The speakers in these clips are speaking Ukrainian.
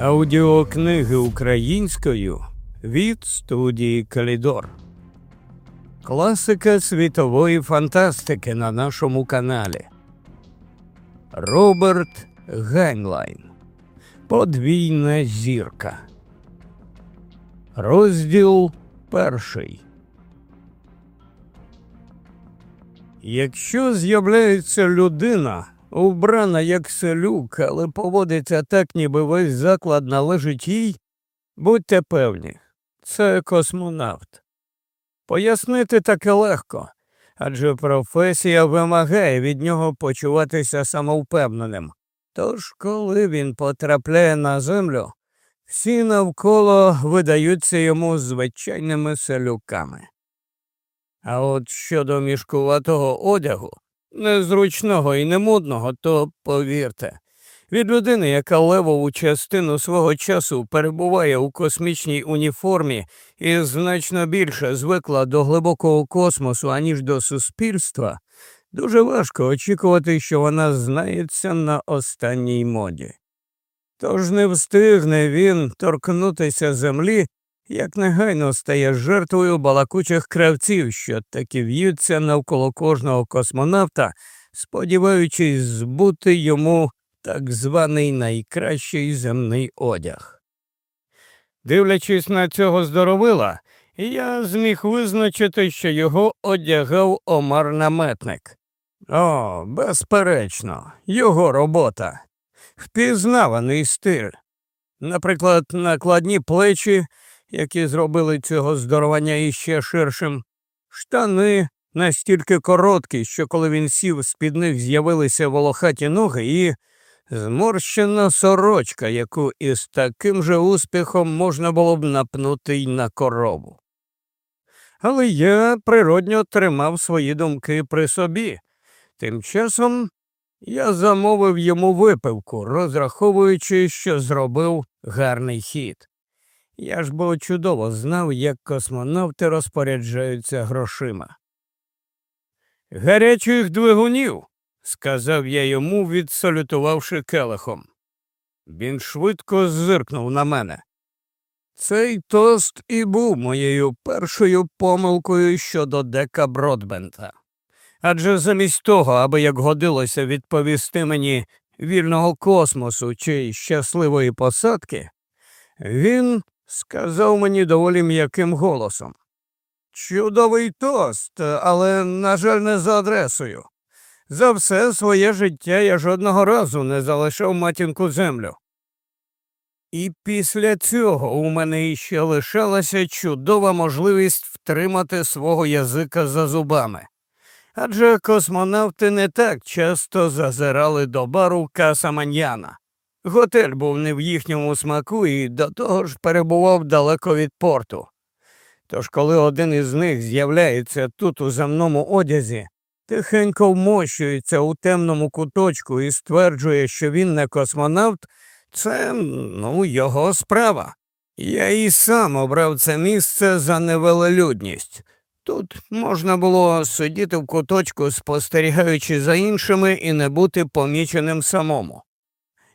Аудіокниги українською від студії Калідор. Класика світової фантастики на нашому каналі. Роберт Гайнлайн. Подвійна зірка. Розділ перший. Якщо з'являється людина, убрана як селюк, але поводиться так, ніби весь заклад належить їй, будьте певні, це космонавт. Пояснити таке легко, адже професія вимагає від нього почуватися самовпевненим. Тож, коли він потрапляє на землю, всі навколо видаються йому звичайними селюками. А от щодо мішкуватого одягу, незручного і немодного, то повірте, від людини, яка левову частину свого часу перебуває у космічній уніформі і значно більше звикла до глибокого космосу, аніж до суспільства, дуже важко очікувати, що вона знається на останній моді. Тож не встигне він торкнутися землі, як негайно стає жертвою балакучих кравців, що таки в'ються навколо кожного космонавта, сподіваючись збути йому так званий найкращий земний одяг. Дивлячись на цього здоровила, я зміг визначити, що його одягав омар наметник. О, безперечно, його робота. Впізнаваний стиль. Наприклад, накладні плечі, які зробили цього здоровання іще ширшим, штани настільки короткі, що коли він сів, з під них з'явилися волохаті ноги, і зморщена сорочка, яку із таким же успіхом можна було б напнути й на корову. Але я природньо тримав свої думки при собі. Тим часом я замовив йому випивку, розраховуючи, що зробив гарний хід. Я ж бо чудово знав, як космонавти розпоряджаються грошима. Гарячих двигунів, сказав я йому, відсалютувавши келихом. Він швидко зиркнув на мене. Цей тост і був моєю першою помилкою щодо дека Бродбента. Адже замість того, аби як годилося відповісти мені вільного космосу чи щасливої посадки, він сказав мені доволі м'яким голосом. Чудовий тост, але, на жаль, не за адресою. За все своє життя я жодного разу не залишав матінку землю. І після цього у мене іще лишалася чудова можливість втримати свого язика за зубами. Адже космонавти не так часто зазирали до бару Каса Маньяна. Готель був не в їхньому смаку і до того ж перебував далеко від порту. Тож, коли один із них з'являється тут у земному одязі, тихенько вмощується у темному куточку і стверджує, що він не космонавт, це ну, його справа. Я і сам обрав це місце за невелелюдність. Тут можна було сидіти в куточку, спостерігаючи за іншими і не бути поміченим самому.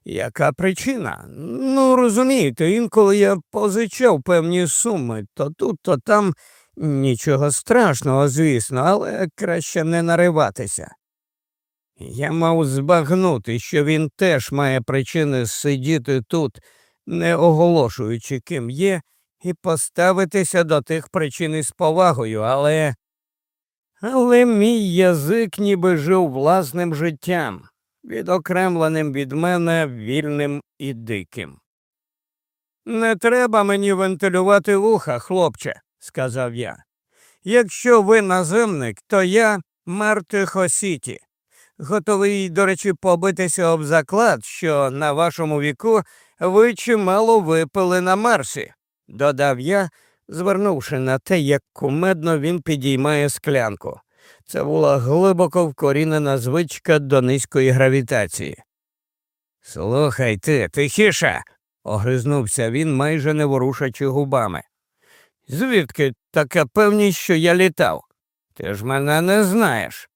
Яка причина? Ну, розумієте, інколи я позичав певні суми, то тут, то там нічого страшного, звісно, але краще не нариватися. Я мав збагнути, що він теж має причини сидіти тут, не оголошуючи, ким є, і поставитися до тих причин із повагою, але. Але мій язик ніби жив власним життям відокремленим від мене вільним і диким. Не треба мені вентилювати вуха, хлопче, сказав я. Якщо ви наземник, то я Мартихосіті. Готовий, до речі, побитися об заклад, що на вашому віку ви чимало випили на Марсі, додав я, звернувши на те, як кумедно він підіймає склянку. Це була глибоко вкорінена звичка до низької гравітації. Слухай ти, тихіше. огризнувся він, майже не ворушачи губами. Звідки така певність, що я літав? Ти ж мене не знаєш.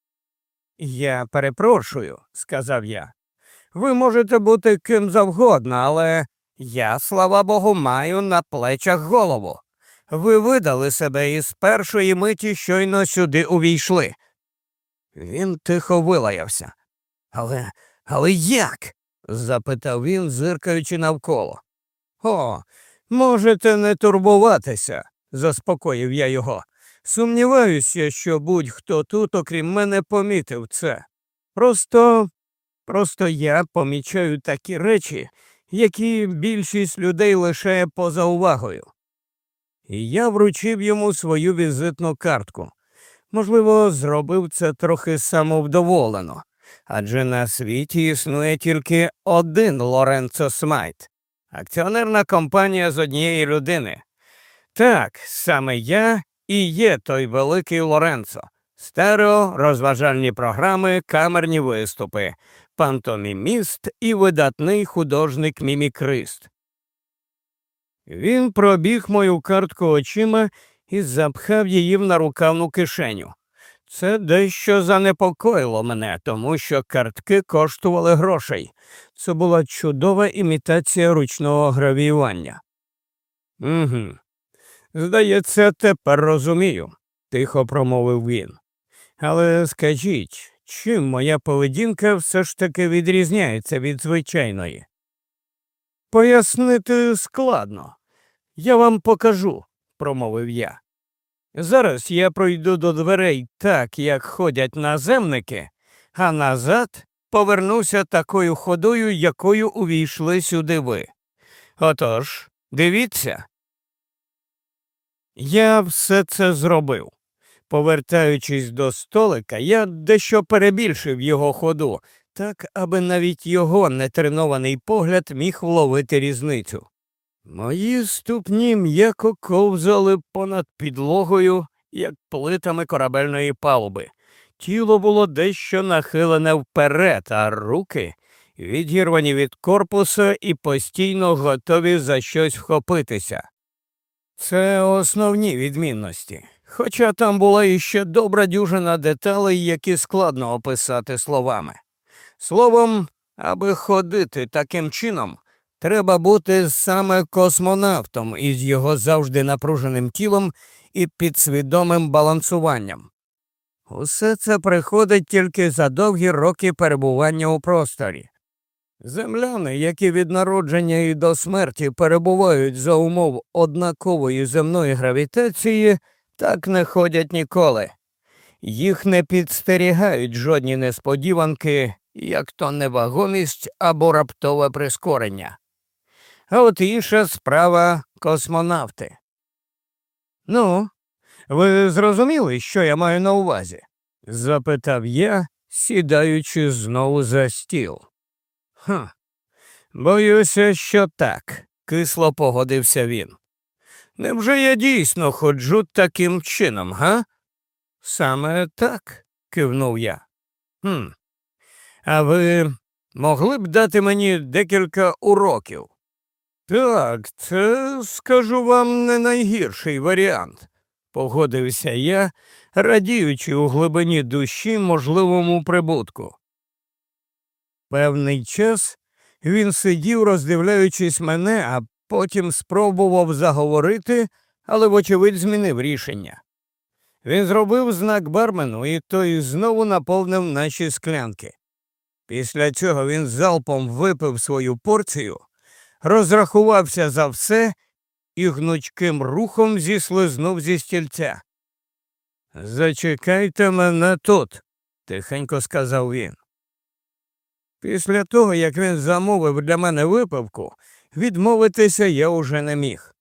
Я перепрошую, сказав я. Ви можете бути ким завгодно, але Я, слава Богу, маю на плечах голову. Ви видали себе із першої миті щойно сюди увійшли. Він тихо вилаявся. Але, але як? запитав він, зиркаючи навколо. О, можете не турбуватися, заспокоїв я його. Сумніваюся, що будь-хто тут, окрім мене, помітив це. Просто, просто я помічаю такі речі, які більшість людей лишає поза увагою. І я вручив йому свою візитну картку. Можливо, зробив це трохи самовдоволено, адже на світі існує тільки один Лоренцо Смайт, акціонерна компанія з однієї людини. Так, саме я і є той великий Лоренцо. Стерео, розважальні програми, камерні виступи, пантоміміст і видатний художник мімікрист. Він пробіг мою картку очима і запхав її в нарукавну кишеню. Це дещо занепокоїло мене, тому що картки коштували грошей. Це була чудова імітація ручного гравіювання. Угу. Здається, тепер розумію, тихо промовив він. Але скажіть, чим моя поведінка все ж таки відрізняється від звичайної? Пояснити складно. Я вам покажу, промовив я. Зараз я пройду до дверей так, як ходять наземники, а назад повернуся такою ходою, якою увійшли сюди ви. Отож, дивіться. Я все це зробив. Повертаючись до столика, я дещо перебільшив його ходу, так аби навіть його нетренований погляд міг вловити різницю. Мої ступні м'яко ковзали понад підлогою, як плитами корабельної палуби. Тіло було дещо нахилене вперед, а руки відірвані від корпуса і постійно готові за щось вхопитися. Це основні відмінності. Хоча там була іще добра дюжина деталей, які складно описати словами. Словом, аби ходити таким чином, треба бути саме космонавтом із його завжди напруженим тілом і підсвідомим балансуванням. Усе це приходить тільки за довгі роки перебування у просторі. Земляни, які від народження і до смерті перебувають за умов однакової земної гравітації, так не ходять ніколи. Їх не підстерігають жодні несподіванки, як то невагомість або раптове прискорення. А от інша справа космонавти. Ну, ви зрозуміли, що я маю на увазі? запитав я, сідаючи знову за стіл. «Ха, Боюся, що так, кисло погодився він. Невже я дійсно ходжу таким чином, га? Саме так, кивнув я. «Хм, А ви могли б дати мені декілька уроків? Так, це, скажу вам, не найгірший варіант, погодився я, радіючи у глибині душі можливому прибутку. Певний час він сидів, роздивляючись мене, а потім спробував заговорити, але, вочевидь, змінив рішення. Він зробив знак бармену, і той знову наповнив наші склянки. Після цього він залпом випив свою порцію, розрахувався за все і гнучким рухом зіслизнув зі стільця. Зачекайте мене тут, тихенько сказав він. Після того, як він замовив для мене випивку, відмовитися я уже не міг.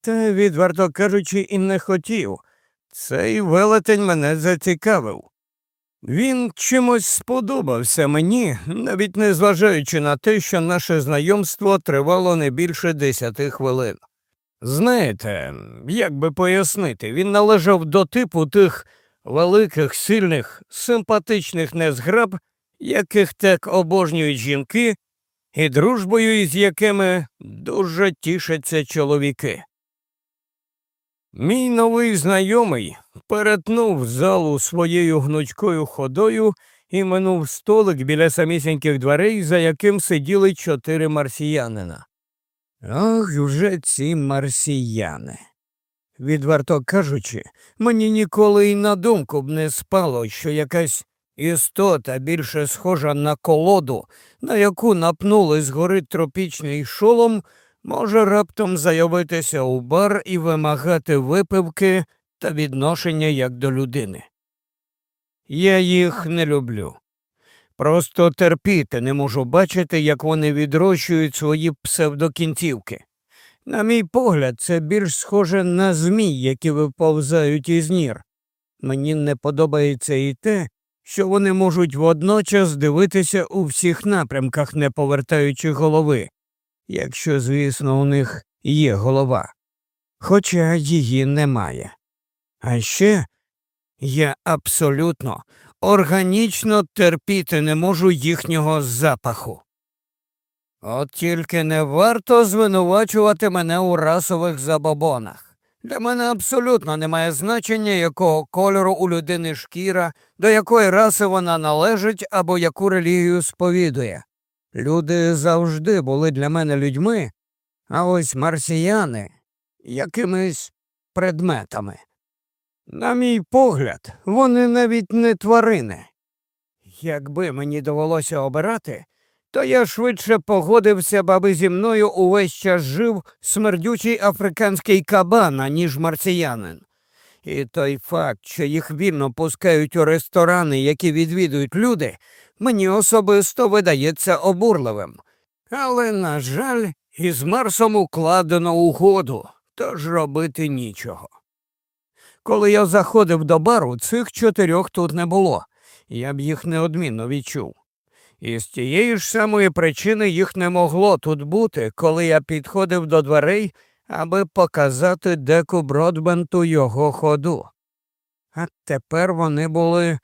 Та, відверто кажучи, і не хотів. Цей велетень мене зацікавив. Він чимось сподобався мені, навіть не зважаючи на те, що наше знайомство тривало не більше десяти хвилин. Знаєте, як би пояснити, він належав до типу тих великих, сильних, симпатичних незграб, яких так обожнюють жінки, і дружбою із якими дуже тішаться чоловіки. Мій новий знайомий перетнув залу своєю гнучкою ходою і минув столик біля самісіньких дверей, за яким сиділи чотири марсіянина. Ох, вже ці марсіяни. Відверто кажучи, мені ніколи й на думку б не спало, що якась істота більше схожа на колоду, на яку напнули згори тропічний шолом, може раптом заявитися у бар і вимагати випивки та відношення як до людини. Я їх не люблю. Просто терпіти не можу бачити, як вони відрощують свої псевдокінцівки. На мій погляд, це більш схоже на змій, які виповзають із нір. Мені не подобається і те, що вони можуть водночас дивитися у всіх напрямках, не повертаючи голови, якщо, звісно, у них є голова, хоча її немає. А ще я абсолютно органічно терпіти не можу їхнього запаху. От тільки не варто звинувачувати мене у расових забобонах. Для мене абсолютно немає значення, якого кольору у людини шкіра, до якої раси вона належить або яку релігію сповідує. Люди завжди були для мене людьми, а ось марсіяни якимись предметами. На мій погляд, вони навіть не тварини. Якби мені довелося обирати, то я швидше погодився, б, аби зі мною увесь час жив смердючий африканський кабан, ніж марсіянин. І той факт, що їх вільно пускають у ресторани, які відвідують люди, мені особисто видається обурливим. Але, на жаль, із Марсом укладено угоду, тож робити нічого. Коли я заходив до бару, цих чотирьох тут не було, я б їх неодмінно відчув. І з тієї ж самої причини їх не могло тут бути, коли я підходив до дверей, аби показати деку Бродбенту його ходу. А тепер вони були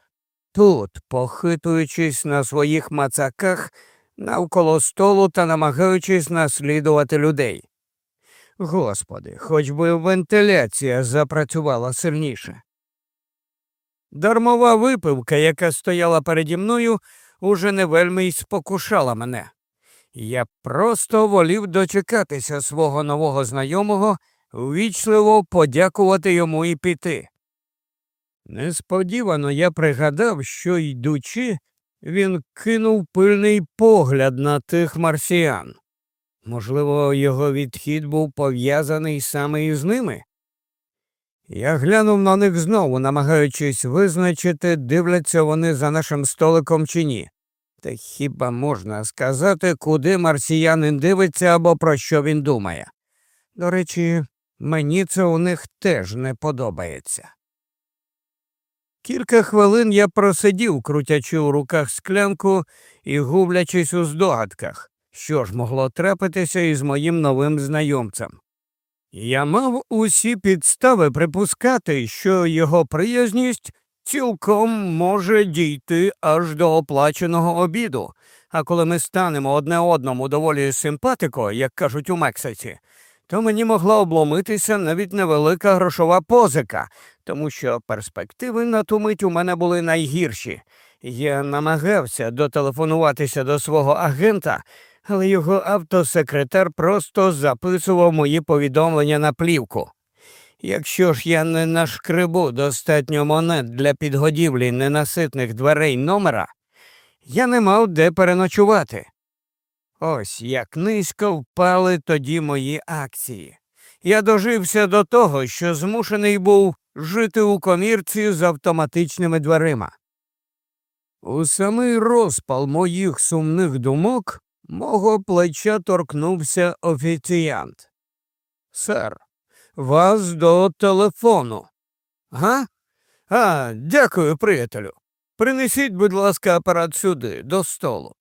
тут, похитуючись на своїх мацаках навколо столу та намагаючись наслідувати людей. Господи, хоч би вентиляція запрацювала сильніше. Дармова випивка, яка стояла переді мною, уже не вельми й спокушала мене. Я просто волів дочекатися свого нового знайомого, ввічливо подякувати йому і піти. Несподівано я пригадав, що, йдучи, він кинув пильний погляд на тих марсіян. Можливо, його відхід був пов'язаний саме із ними? Я глянув на них знову, намагаючись визначити, дивляться вони за нашим столиком чи ні. Та хіба можна сказати, куди марсіянин дивиться або про що він думає? До речі, мені це у них теж не подобається. Кілька хвилин я просидів, крутячи у руках склянку і гублячись у здогадках, що ж могло трапитися із моїм новим знайомцем. Я мав усі підстави припускати, що його приязність цілком може дійти аж до оплаченого обіду, а коли ми станемо одне одному доволі симпатико, як кажуть у Мексиці, то мені могла обломитися навіть невелика грошова позика, тому що перспективи на ту мить у мене були найгірші. Я намагався дотелефонуватися до свого агента, але його автосекретар просто записував мої повідомлення на плівку. Якщо ж я не нашкребу достатньо монет для підгодівлі ненаситних дверей номера, я не мав де переночувати. Ось як низько впали тоді мої акції. Я дожився до того, що змушений був жити у комірці з автоматичними дверима. У самий розпал моїх сумних думок мого плеча торкнувся офіціант. Сер, вас до телефону. Га? А, дякую, приятелю. Принесіть, будь ласка, апарат сюди, до столу.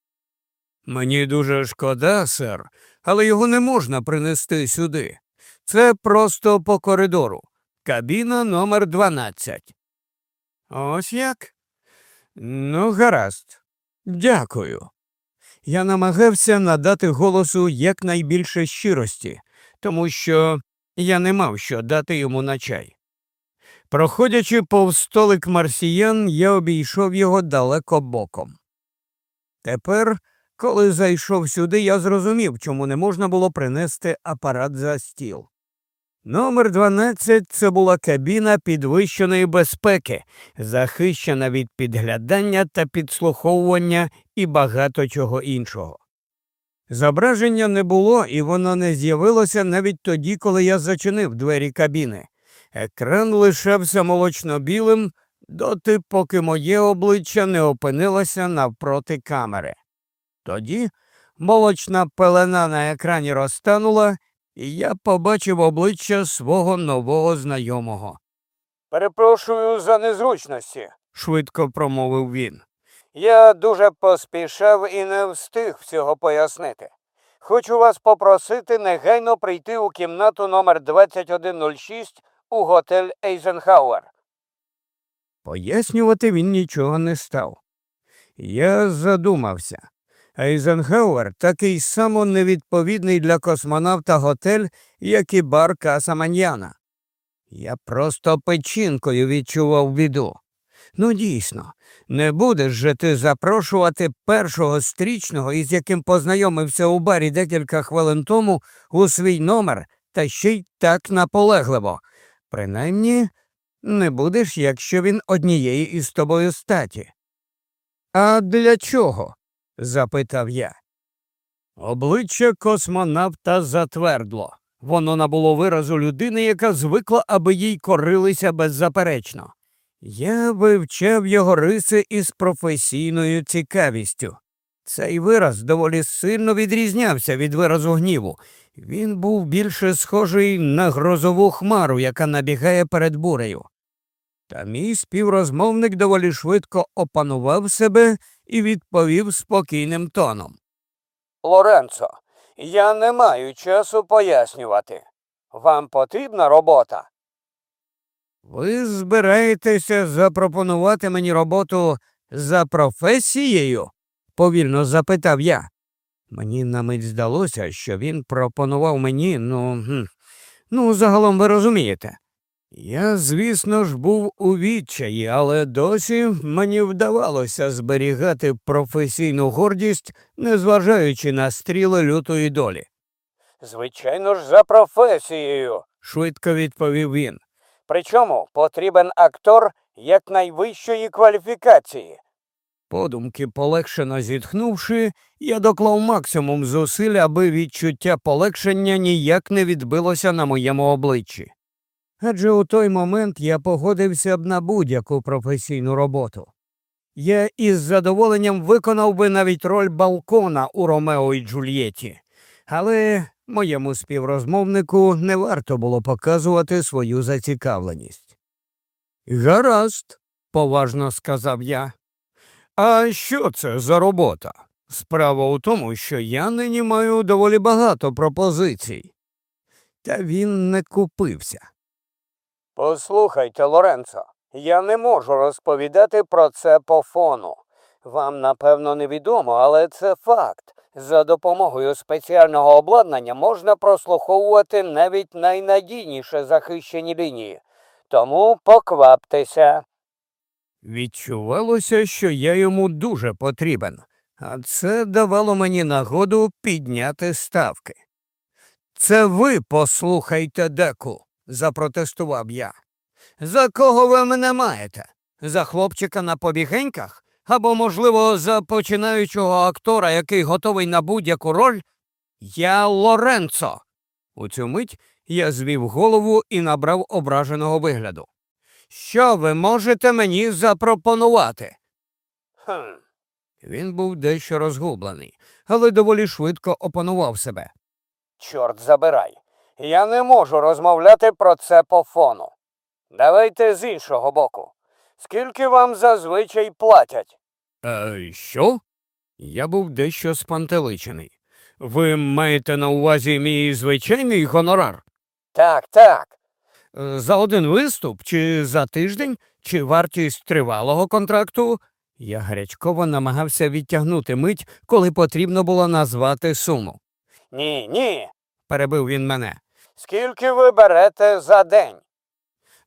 Мені дуже шкода, сер, але його не можна принести сюди. Це просто по коридору. Кабіна номер 12. Ось як? Ну, гаразд. Дякую. Я намагався надати голосу якнайбільше щирості, тому що я не мав що дати йому на чай. Проходячи повз столик марсіян, я обійшов його далеко боком. Тепер, Коли зайшов сюди, я зрозумів, чому не можна було принести апарат за стіл. Номер 12 – це була кабіна підвищеної безпеки, захищена від підглядання та підслуховування і багато чого іншого. Зображення не було, і воно не з'явилося навіть тоді, коли я зачинив двері кабіни. Екран лишався молочно-білим доти, поки моє обличчя не опинилося навпроти камери. Тоді молочна пелена на екрані розтанула, і я побачив обличчя свого нового знайомого. Перепрошую за незручності, швидко промовив він. Я дуже поспішав і не встиг всього пояснити. Хочу вас попросити негайно прийти у кімнату номер 2106 у готель Ейзенхауер. Пояснювати він нічого не став. Я задумався. Ейзенхауер такий само невідповідний для космонавта готель, як і бар Каса Маньяна. Я просто печінкою відчував біду. Ну, дійсно, не будеш же ти запрошувати першого стрічного, із яким познайомився у барі декілька хвилин тому, у свій номер, та ще й так наполегливо. Принаймні, не будеш, якщо він однієї із тобою статі. А для чого? Запитав я. Обличчя космонавта затвердло. Воно набуло виразу людини, яка звикла, аби їй корилися беззаперечно. Я вивчав його риси із професійною цікавістю. Цей вираз доволі сильно відрізнявся від виразу гніву. Він був більше схожий на грозову хмару, яка набігає перед бурею. Та мій співрозмовник доволі швидко опанував себе і відповів спокійним тоном. Лоренцо, я не маю часу пояснювати. Вам потрібна робота. Ви збираєтеся запропонувати мені роботу за професією? повільно запитав я. Мені на мить здалося, що він пропонував мені, ну, ну, загалом ви розумієте. Я, звісно ж, був у відчаї, але досі мені вдавалося зберігати професійну гордість, незважаючи на стріли лютої долі. Звичайно ж, за професією, швидко відповів він. Причому потрібен актор якнайвищої кваліфікації. Подумки, полегшено зітхнувши, я доклав максимум зусиль, аби відчуття полегшення ніяк не відбилося на моєму обличчі. Адже у той момент я погодився б на будь-яку професійну роботу. Я із задоволенням виконав би навіть роль балкона у Ромео і Джульєті, але моєму співрозмовнику не варто було показувати свою зацікавленість. Гаразд, поважно сказав я. А що це за робота? Справа у тому, що я нині маю доволі багато пропозицій. Та він не купився. Послухайте, Лоренцо, я не можу розповідати про це по фону. Вам, напевно, невідомо, але це факт. За допомогою спеціального обладнання можна прослуховувати навіть найнадійніше захищені лінії. Тому покваптеся. Відчувалося, що я йому дуже потрібен, а це давало мені нагоду підняти ставки. Це ви послухайте деку, запротестував я. За кого ви мене маєте? За хлопчика на побігеньках? Або, можливо, за починаючого актора, який готовий на будь-яку роль? Я Лоренцо. У цю мить я звів голову і набрав ображеного вигляду. Що ви можете мені запропонувати? Хм. Він був дещо розгублений, але доволі швидко опанував себе. Чорт забирай. Я не можу розмовляти про це по фону. Давайте з іншого боку. Скільки вам зазвичай платять? Е, що? Я був дещо спантеличений. Ви маєте на увазі мій звичайний гонорар? Так, так. Е, За один виступ, чи за тиждень, чи вартість тривалого контракту? Я гарячково намагався відтягнути мить, коли потрібно було назвати суму. Ні, ні, перебив він мене. Скільки ви берете за день?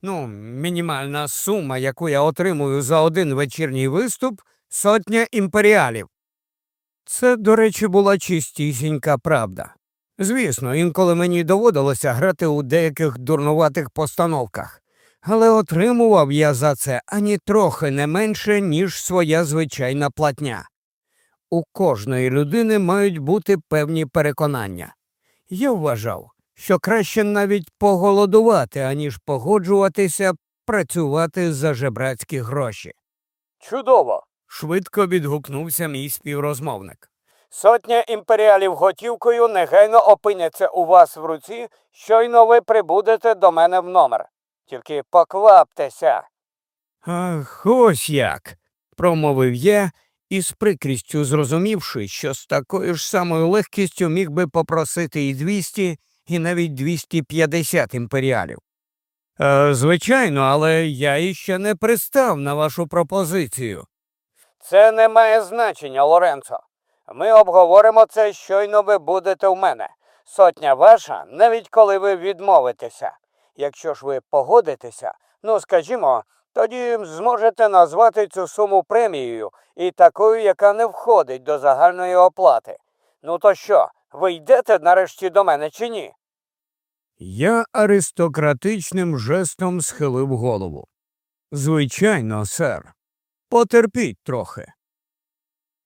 Ну, мінімальна сума, яку я отримую за один вечірній виступ, сотня імперіалів. Це, до речі, була чистісінька правда. Звісно, інколи мені доводилося грати у деяких дурнуватих постановках, але отримував я за це ані трохи не менше, ніж своя звичайна платня. У кожної людини мають бути певні переконання. Я вважав, що краще навіть поголодувати, аніж погоджуватися працювати за жебрацькі гроші. Чудово. швидко відгукнувся мій співрозмовник. Сотня імперіалів готівкою негайно опиняться у вас в руці, щойно ви прибудете до мене в номер. Тільки покваптеся. Ах, ось як. промовив я, із прикрістю зрозумівши, що з такою ж самою легкістю міг би попросити і 200, і навіть 250 імперіалів. Е, звичайно, але я іще не пристав на вашу пропозицію. Це не має значення, Лоренцо. Ми обговоримо це, щойно ви будете в мене. Сотня ваша, навіть коли ви відмовитеся. Якщо ж ви погодитеся, ну скажімо, тоді зможете назвати цю суму премією і такою, яка не входить до загальної оплати. Ну то що, ви йдете нарешті до мене чи ні? Я аристократичним жестом схилив голову. Звичайно, сер. Потерпіть трохи.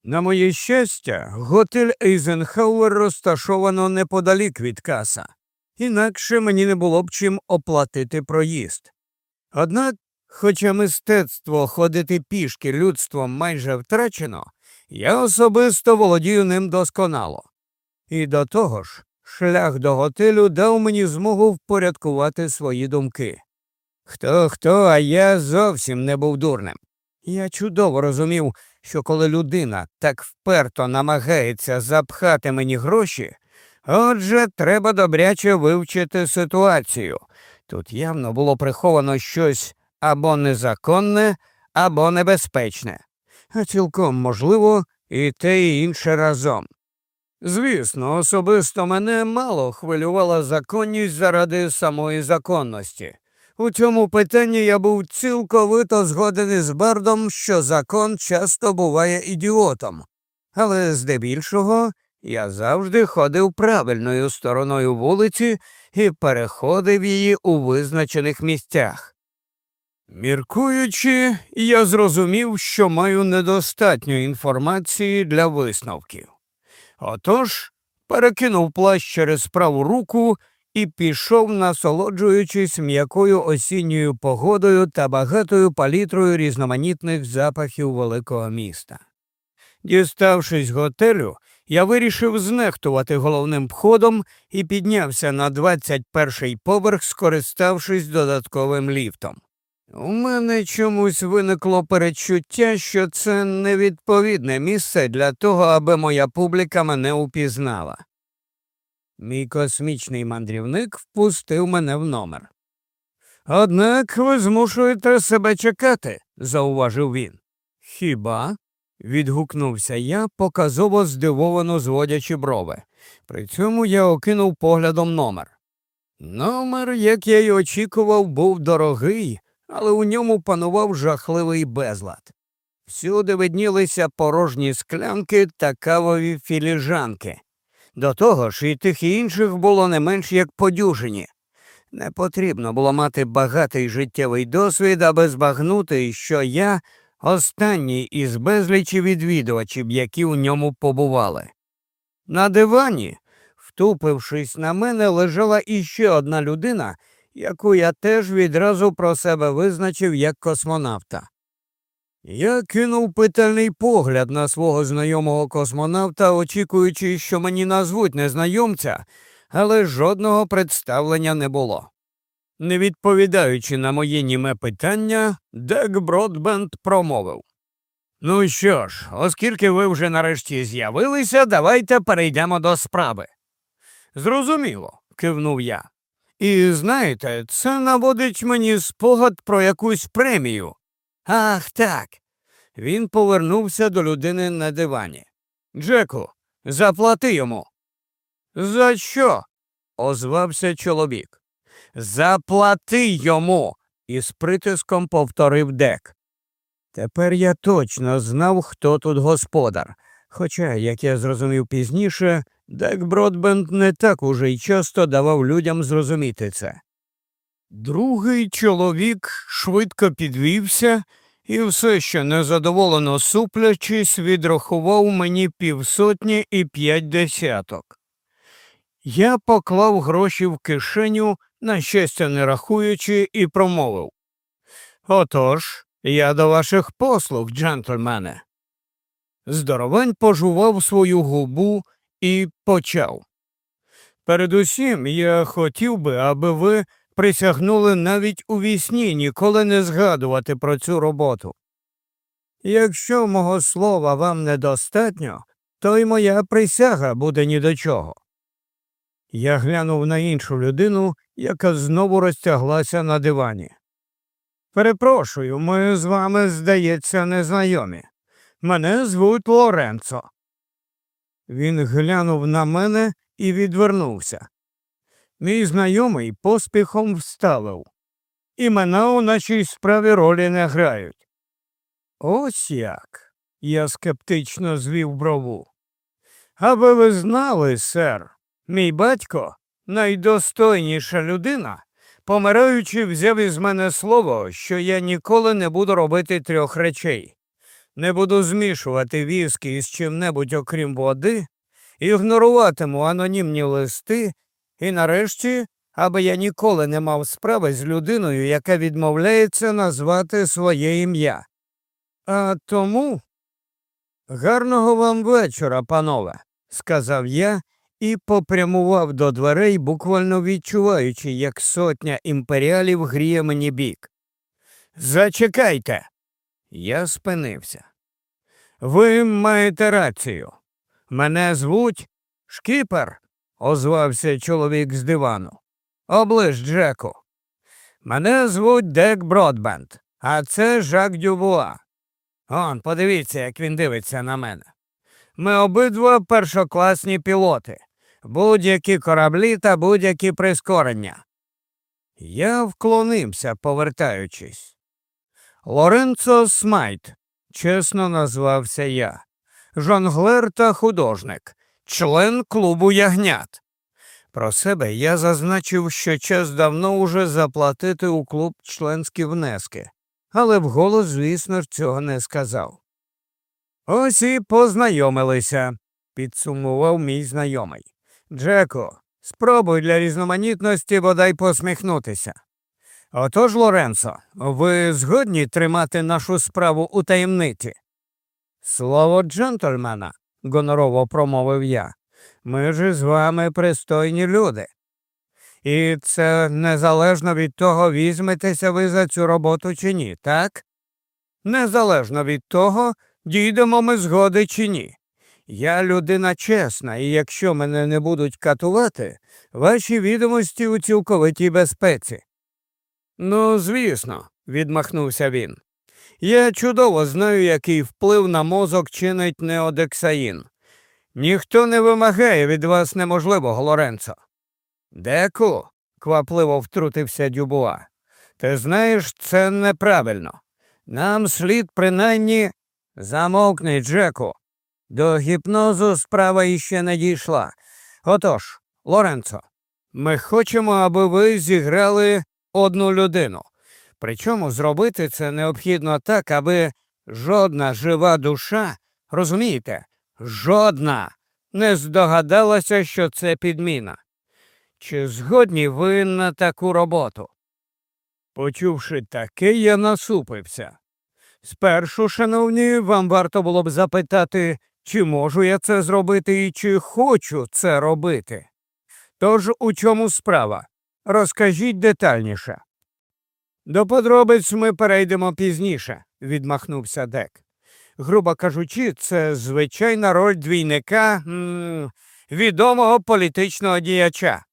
На моє щастя, готель Ейзенхауер розташовано неподалік від каса, інакше мені не було б чим оплатити проїзд. Однак, хоча мистецтво ходити пішки людством майже втрачено, я особисто володію ним досконало. І до того ж, шлях до готелю дав мені змогу впорядкувати свої думки. Хто хто, а я зовсім не був дурним. Я чудово розумів, що коли людина так вперто намагається запхати мені гроші, отже, треба добряче вивчити ситуацію. Тут явно було приховано щось або незаконне, або небезпечне, а цілком можливо і те і інше разом. Звісно, особисто мене мало хвилювала законність заради самої законності. У цьому питанні я був цілковито згоден із Бардом, що закон часто буває ідіотом, але здебільшого я завжди ходив правильною стороною вулиці і переходив її у визначених місцях. Міркуючи, я зрозумів, що маю недостатньо інформації для висновків. Отож перекинув плащ через праву руку і пішов, насолоджуючись м'якою осінньою погодою та багатою палітрою різноманітних запахів великого міста. Діставшись готелю, я вирішив знехтувати головним входом і піднявся на 21-й поверх, скориставшись додатковим ліфтом. У мене чомусь виникло перечуття, що це невідповідне місце для того, аби моя публіка мене упізнала. Мій космічний мандрівник впустив мене в номер. Однак ви змушуєте себе чекати, зауважив він. Хіба? відгукнувся я, показово здивовано зводячи брови. При цьому я окинув поглядом номер. Номер, як я й очікував, був дорогий, але у ньому панував жахливий безлад. Всюди виднілися порожні склянки та кавові філіжанки. До того ж, і тих і інших було не менш як подюжені. Не потрібно було мати багатий життєвий досвід, аби збагнути, що я останній із безлічі відвідувачів, які у ньому побували. На дивані, втупившись на мене, лежала іще одна людина, яку я теж відразу про себе визначив як космонавта. Я кинув питальний погляд на свого знайомого космонавта, очікуючи, що мені назвуть незнайомця, але жодного представлення не було. Не відповідаючи на моє німе питання, Дек Бродбенд промовив Ну що ж, оскільки ви вже нарешті з'явилися, давайте перейдемо до справи. Зрозуміло, кивнув я. І знаєте, це наводить мені спогад про якусь премію. Ах, так. Він повернувся до людини на дивані. Джеку, заплати йому. За що? озвався чоловік. Заплати йому. із притиском повторив дек. Тепер я точно знав, хто тут господар, Хоча, як я зрозумів пізніше, Дек Бродбенд не так уже й часто давав людям зрозуміти це. Другий чоловік швидко підвівся і все ще незадоволено суплячись, відрахував мені півсотні і п'ять десяток. Я поклав гроші в кишеню, на щастя не рахуючи, і промовив Отож, я до ваших послуг, джентльмене. Здоровень пожував свою губу і почав. Передусім, я хотів би, аби ви присягнули навіть у вісні ніколи не згадувати про цю роботу. Якщо мого слова вам недостатньо, то й моя присяга буде ні до чого. Я глянув на іншу людину, яка знову розтяглася на дивані. Перепрошую, ми з вами, здається, незнайомі. Мене звуть Лоренцо. Він глянув на мене і відвернувся. Мій знайомий поспіхом вставив. Імена у нашій справі ролі не грають. Ось як. Я скептично звів брову. Аби ви знали, сер, мій батько найдостойніша людина, помираючи, взяв із мене слово, що я ніколи не буду робити трьох речей. Не буду змішувати віскі із чим-небудь окрім води, ігноруватиму анонімні листи і нарешті, аби я ніколи не мав справи з людиною, яка відмовляється назвати своє ім'я. А тому гарного вам вечора, панове, сказав я і попрямував до дверей, буквально відчуваючи, як сотня імперіалів гріє мені бік. Зачекайте. Я спинився. Ви маєте рацію. Мене звуть Шкіпер озвався чоловік з дивану. Оближ, Джеку. Мене звуть Дек Бродбенд, а це Жак Дюбуа. Он, подивіться, як він дивиться на мене. Ми обидва першокласні пілоти, будь-які кораблі та будь-які прискорення. Я вклонився, повертаючись. Лоренцо Смайт, чесно назвався я, жонглер та художник член клубу ягнят. Про себе я зазначив, що час давно уже заплатити у клуб членські внески, але вголос, звісно цього не сказав. Ось і познайомилися, підсумував мій знайомий. Джеко, спробуй для різноманітності бодай посміхнутися. Отож, Лоренцо, ви згодні тримати нашу справу у таємниці? Слово джентльмена, гонорово промовив я. Ми ж з вами пристойні люди. І це незалежно від того, візьметеся ви за цю роботу чи ні, так? Незалежно від того, дійдемо ми згоди чи ні. Я людина чесна, і якщо мене не будуть катувати, ваші відомості у цілковитій безпеці. Ну, звісно, відмахнувся він. Я чудово знаю, який вплив на мозок чинить неодексаїн. Ніхто не вимагає від вас неможливого, Лоренцо. Деку, квапливо втрутився Дюбуа. Ти знаєш, це неправильно. Нам слід принаймні замовкни, Джеку. До гіпнозу справа іще не дійшла. Отож, Лоренцо, ми хочемо, аби ви зіграли одну людину. Причому зробити це необхідно так, аби жодна жива душа, розумієте, жодна не здогадалася, що це підміна. Чи згодні ви на таку роботу? Почувши таке, я насупився. Спершу, шановні, вам варто було б запитати, чи можу я це зробити і чи хочу це робити. Тож у чому справа? Розкажіть детальніше. До подробиць ми перейдемо пізніше, відмахнувся Дек. Грубо кажучи, це звичайна роль двійника м відомого політичного діяча.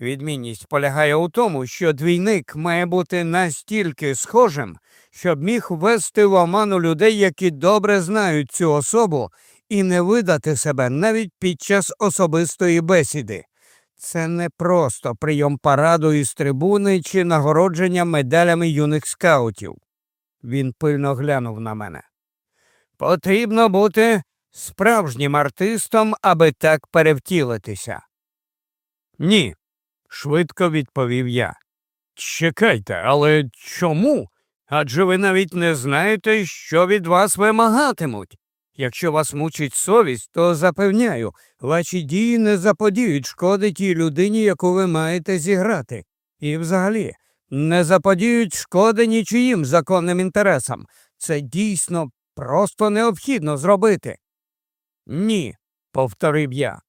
Відмінність полягає у тому, що двійник має бути настільки схожим, щоб міг ввести в оману людей, які добре знають цю особу, і не видати себе навіть під час особистої бесіди. Це не просто прийом параду із трибуни чи нагородження медалями юних скаутів. Він пильно глянув на мене. Потрібно бути справжнім артистом, аби так перевтілитися? Ні, швидко відповів я. Чекайте, але чому? Адже ви навіть не знаєте, що від вас вимагатимуть. Якщо вас мучить совість, то запевняю, ваші дії не заподіють шкоди тій людині, яку ви маєте зіграти. І взагалі не заподіють шкоди нічиїм законним інтересам. Це дійсно просто необхідно зробити. Ні, повторив я.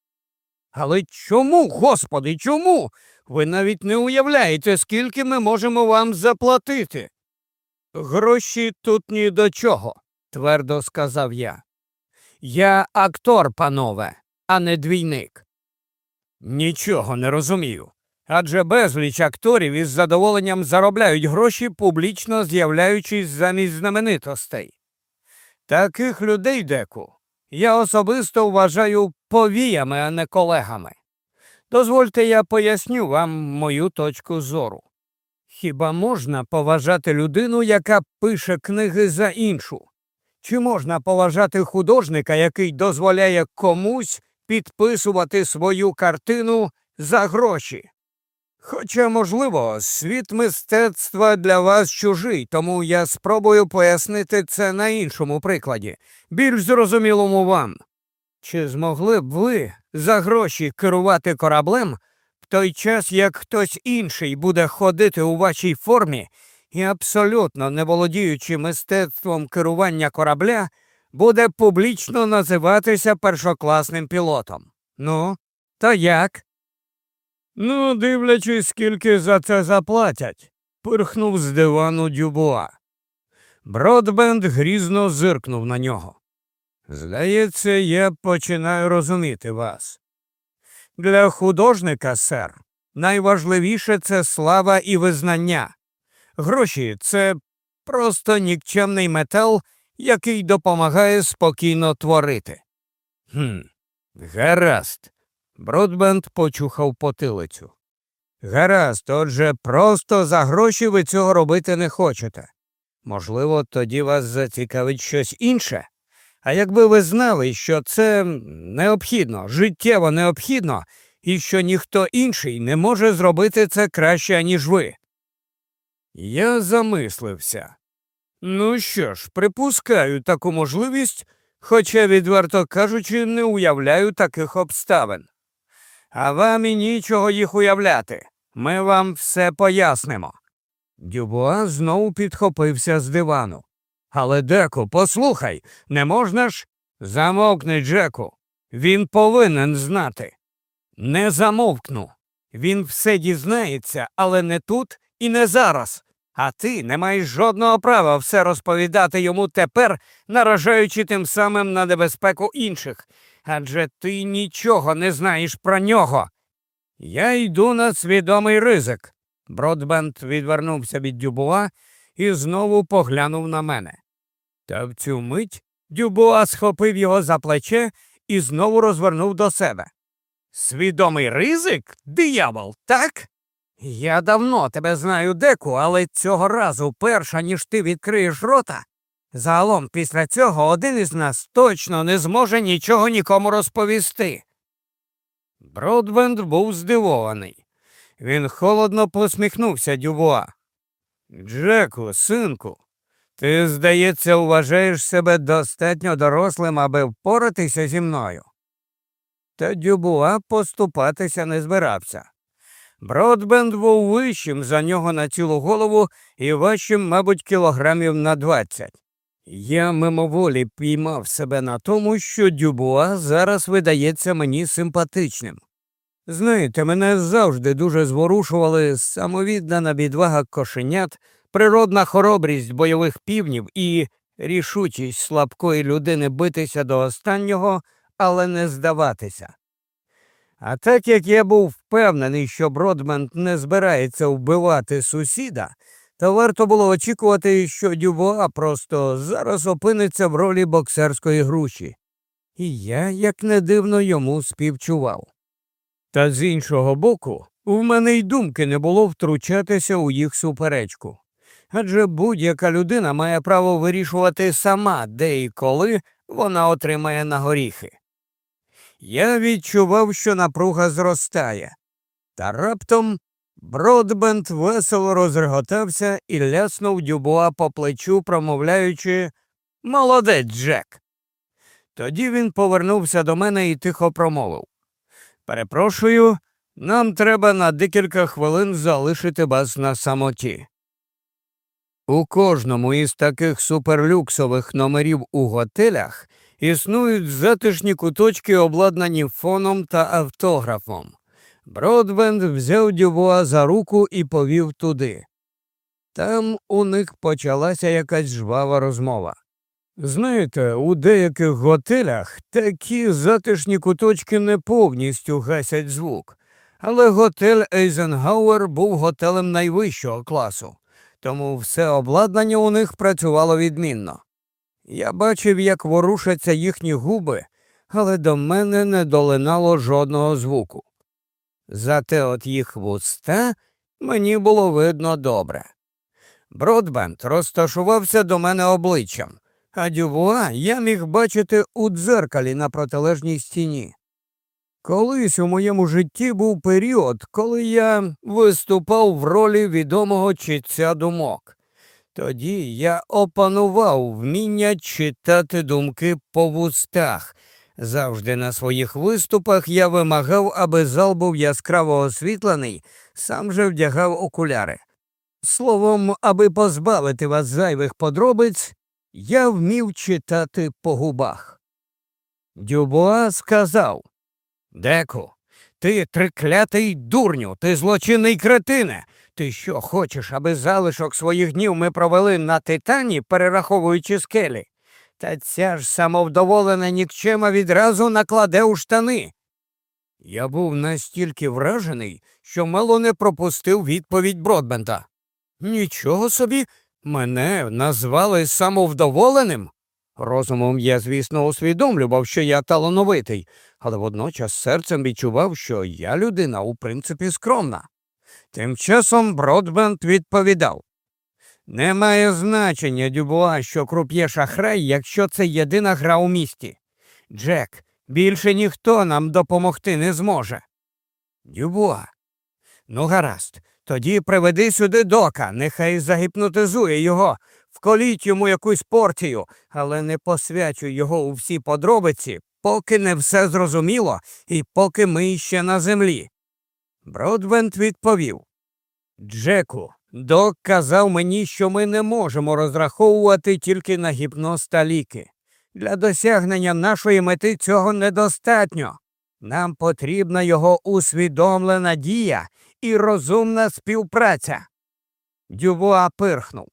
Але чому, господи, чому? Ви навіть не уявляєте, скільки ми можемо вам заплатити. Гроші тут ні до чого, твердо сказав я. Я актор, панове, а не двійник. Нічого не розумію. Адже безліч акторів із задоволенням заробляють гроші, публічно з'являючись замість знаменитостей. Таких людей, деку, я особисто вважаю повіями, а не колегами. Дозвольте, я поясню вам мою точку зору. Хіба можна поважати людину, яка пише книги за іншу? Чи можна поважати художника, який дозволяє комусь підписувати свою картину за гроші? Хоча, можливо, світ мистецтва для вас чужий, тому я спробую пояснити це на іншому прикладі, більш зрозумілому вам. Чи змогли б ви за гроші керувати кораблем в той час, як хтось інший буде ходити у вашій формі і, абсолютно не володіючи мистецтвом керування корабля, буде публічно називатися першокласним пілотом? Ну, то як? Ну, дивлячись, скільки за це заплатять, пирхнув з дивану Дюбуа. Бродбенд грізно зиркнув на нього. Здається, я починаю розуміти вас. Для художника, сер, найважливіше це слава і визнання. Гроші це просто нікчемний метал, який допомагає спокійно творити. Хм, гаразд. Бродбенд почухав потилицю. Гаразд, отже, просто за гроші ви цього робити не хочете. Можливо, тоді вас зацікавить щось інше. А якби ви знали, що це необхідно, життєво необхідно, і що ніхто інший не може зробити це краще, ніж ви. Я замислився. Ну що ж, припускаю таку можливість, хоча, відверто кажучи, не уявляю таких обставин. А вам і нічого їх уявляти. Ми вам все пояснимо. Дюбуа знову підхопився з дивану. Але, Деку, послухай, не можна ж. Замовкни, Джеку. Він повинен знати. Не замовкну. Він все дізнається, але не тут і не зараз. А ти не маєш жодного права все розповідати йому тепер, наражаючи тим самим на небезпеку інших. Адже ти нічого не знаєш про нього. Я йду на свідомий ризик. Бродбенд відвернувся від Дюбуа і знову поглянув на мене. Та в цю мить Дюбуа схопив його за плече і знову розвернув до себе. Свідомий ризик, диявол, так? Я давно тебе знаю деку, але цього разу, перша ніж ти відкриєш рота, загалом після цього один із нас точно не зможе нічого нікому розповісти. Бродбенд був здивований. Він холодно посміхнувся Дюбуа. Джеку, синку, ти, здається, вважаєш себе достатньо дорослим, аби впоратися зі мною. Та Дюбуа поступатися не збирався. Бродбенд був вищим за нього на цілу голову і важчим, мабуть, кілограмів на двадцять. Я мимоволі піймав себе на тому, що Дюбуа зараз видається мені симпатичним. Знаєте, мене завжди дуже зворушували самовіддана відвага кошенят, природна хоробрість бойових півнів і рішучість слабкої людини битися до останнього, але не здаватися. А так як я був впевнений, що Бродмент не збирається вбивати сусіда, то варто було очікувати, що Дюбуа просто зараз опиниться в ролі боксерської груші. І я, як не дивно, йому співчував. Та з іншого боку, в мене й думки не було втручатися у їх суперечку. Адже будь-яка людина має право вирішувати сама, де і коли вона отримає на горіхи. Я відчував, що напруга зростає, та раптом Бродбенд весело розреготався і ляснув Дюбуа по плечу, промовляючи Молодець, Джек. Тоді він повернувся до мене і тихо промовив Перепрошую, нам треба на декілька хвилин залишити вас на самоті. У кожному із таких суперлюксових номерів у готелях існують затишні куточки, обладнані фоном та автографом. Бродбенд взяв Дюбуа за руку і повів туди. Там у них почалася якась жвава розмова. Знаєте, у деяких готелях такі затишні куточки не повністю гасять звук, але готель Ейзенгауер був готелем найвищого класу, тому все обладнання у них працювало відмінно. Я бачив, як ворушаться їхні губи, але до мене не долинало жодного звуку. Зате от їх вуста мені було видно добре. Бродбенд розташувався до мене обличчям, а дювуа я міг бачити у дзеркалі на протилежній стіні. Колись у моєму житті був період, коли я виступав в ролі відомого читця думок. Тоді я опанував вміння читати думки по вустах. Завжди на своїх виступах я вимагав, аби зал був яскраво освітлений, сам же вдягав окуляри. Словом, аби позбавити вас зайвих подробиць, я вмів читати по губах. Дюбуа сказав Деку, ти триклятий дурню, ти злочинний кретине. Ти що хочеш, аби залишок своїх днів ми провели на титані, перераховуючи скелі? Та ця ж самовдоволена нікчема відразу накладе у штани. Я був настільки вражений, що мало не пропустив відповідь Бродбента. Нічого собі, мене назвали самовдоволеним. Розумом я, звісно, усвідомлював, що я талановитий, але водночас серцем відчував, що я людина у принципі скромна. Тим часом Бродбент відповідав Немає значення, Дюбуа, що круп'є шахрай, якщо це єдина гра у місті. Джек, більше ніхто нам допомогти не зможе. Дюбуа. Ну, гаразд, тоді приведи сюди дока, нехай загіпнотизує його, вколіть йому якусь портію, але не посвячуй його у всі подробиці, поки не все зрозуміло і поки ми ще на землі. Бродвент відповів Джеку, док казав мені, що ми не можемо розраховувати тільки на гіпноз та ліки. Для досягнення нашої мети цього недостатньо. Нам потрібна його усвідомлена дія і розумна співпраця. Дюбуа пирхнув.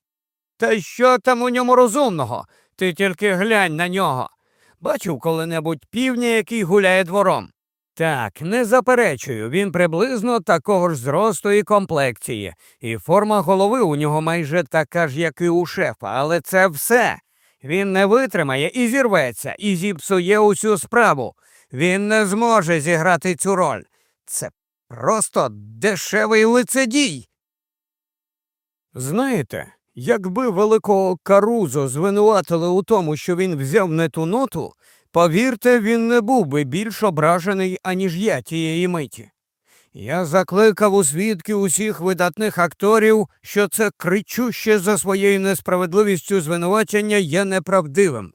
Та що там у ньому розумного? Ти тільки глянь на нього. Бачив коли-небудь півня, який гуляє двором. Так, не заперечую, він приблизно такого ж зросту і комплекції, і форма голови у нього майже така ж, як і у шефа, але це все. Він не витримає і зірветься, і зіпсує усю справу. Він не зможе зіграти цю роль. Це просто дешевий лицедій. Знаєте, якби великого Карузо звинуватили у тому, що він взяв не ту ноту, повірте, він не був би більш ображений, аніж я тієї миті. Я закликав у свідки усіх видатних акторів, що це кричуще за своєю несправедливістю звинувачення є неправдивим.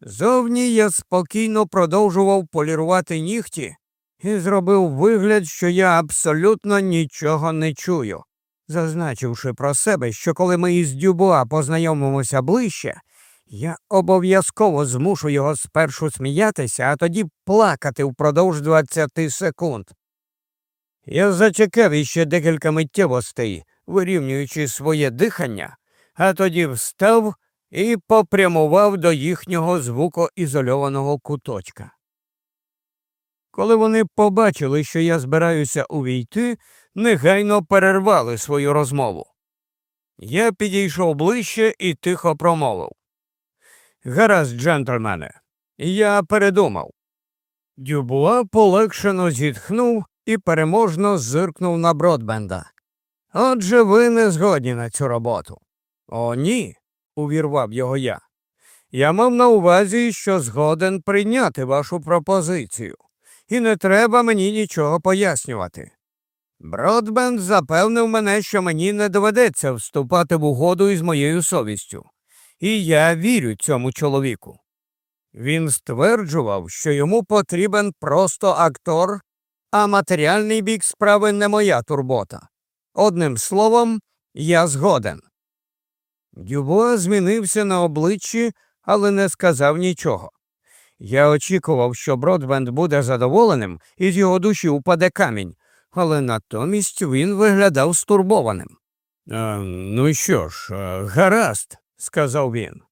Зовні я спокійно продовжував полірувати нігті і зробив вигляд, що я абсолютно нічого не чую, зазначивши про себе, що коли ми із Дюбуа познайомимося ближче, я обов'язково змушу його спершу сміятися, а тоді плакати впродовж 20 секунд. Я зачекав іще декілька миттєвостей, вирівнюючи своє дихання, а тоді встав і попрямував до їхнього звукоізольованого куточка. Коли вони побачили, що я збираюся увійти, негайно перервали свою розмову. Я підійшов ближче і тихо промовив. Гаразд, джентльмене, я передумав. Дюбуа полегшено зітхнув і переможно зиркнув на Бродбенда. Отже, ви не згодні на цю роботу. О, ні, увірвав його я. Я мав на увазі, що згоден прийняти вашу пропозицію, і не треба мені нічого пояснювати. Бродбенд запевнив мене, що мені не доведеться вступати в угоду із моєю совістю, і я вірю цьому чоловіку. Він стверджував, що йому потрібен просто актор, а матеріальний бік справи не моя турбота. Одним словом, я згоден. Дюбуа змінився на обличчі, але не сказав нічого. Я очікував, що Бродбенд буде задоволеним і з його душі упаде камінь, але натомість він виглядав стурбованим. «Е, ну що ж, гаразд, сказав він.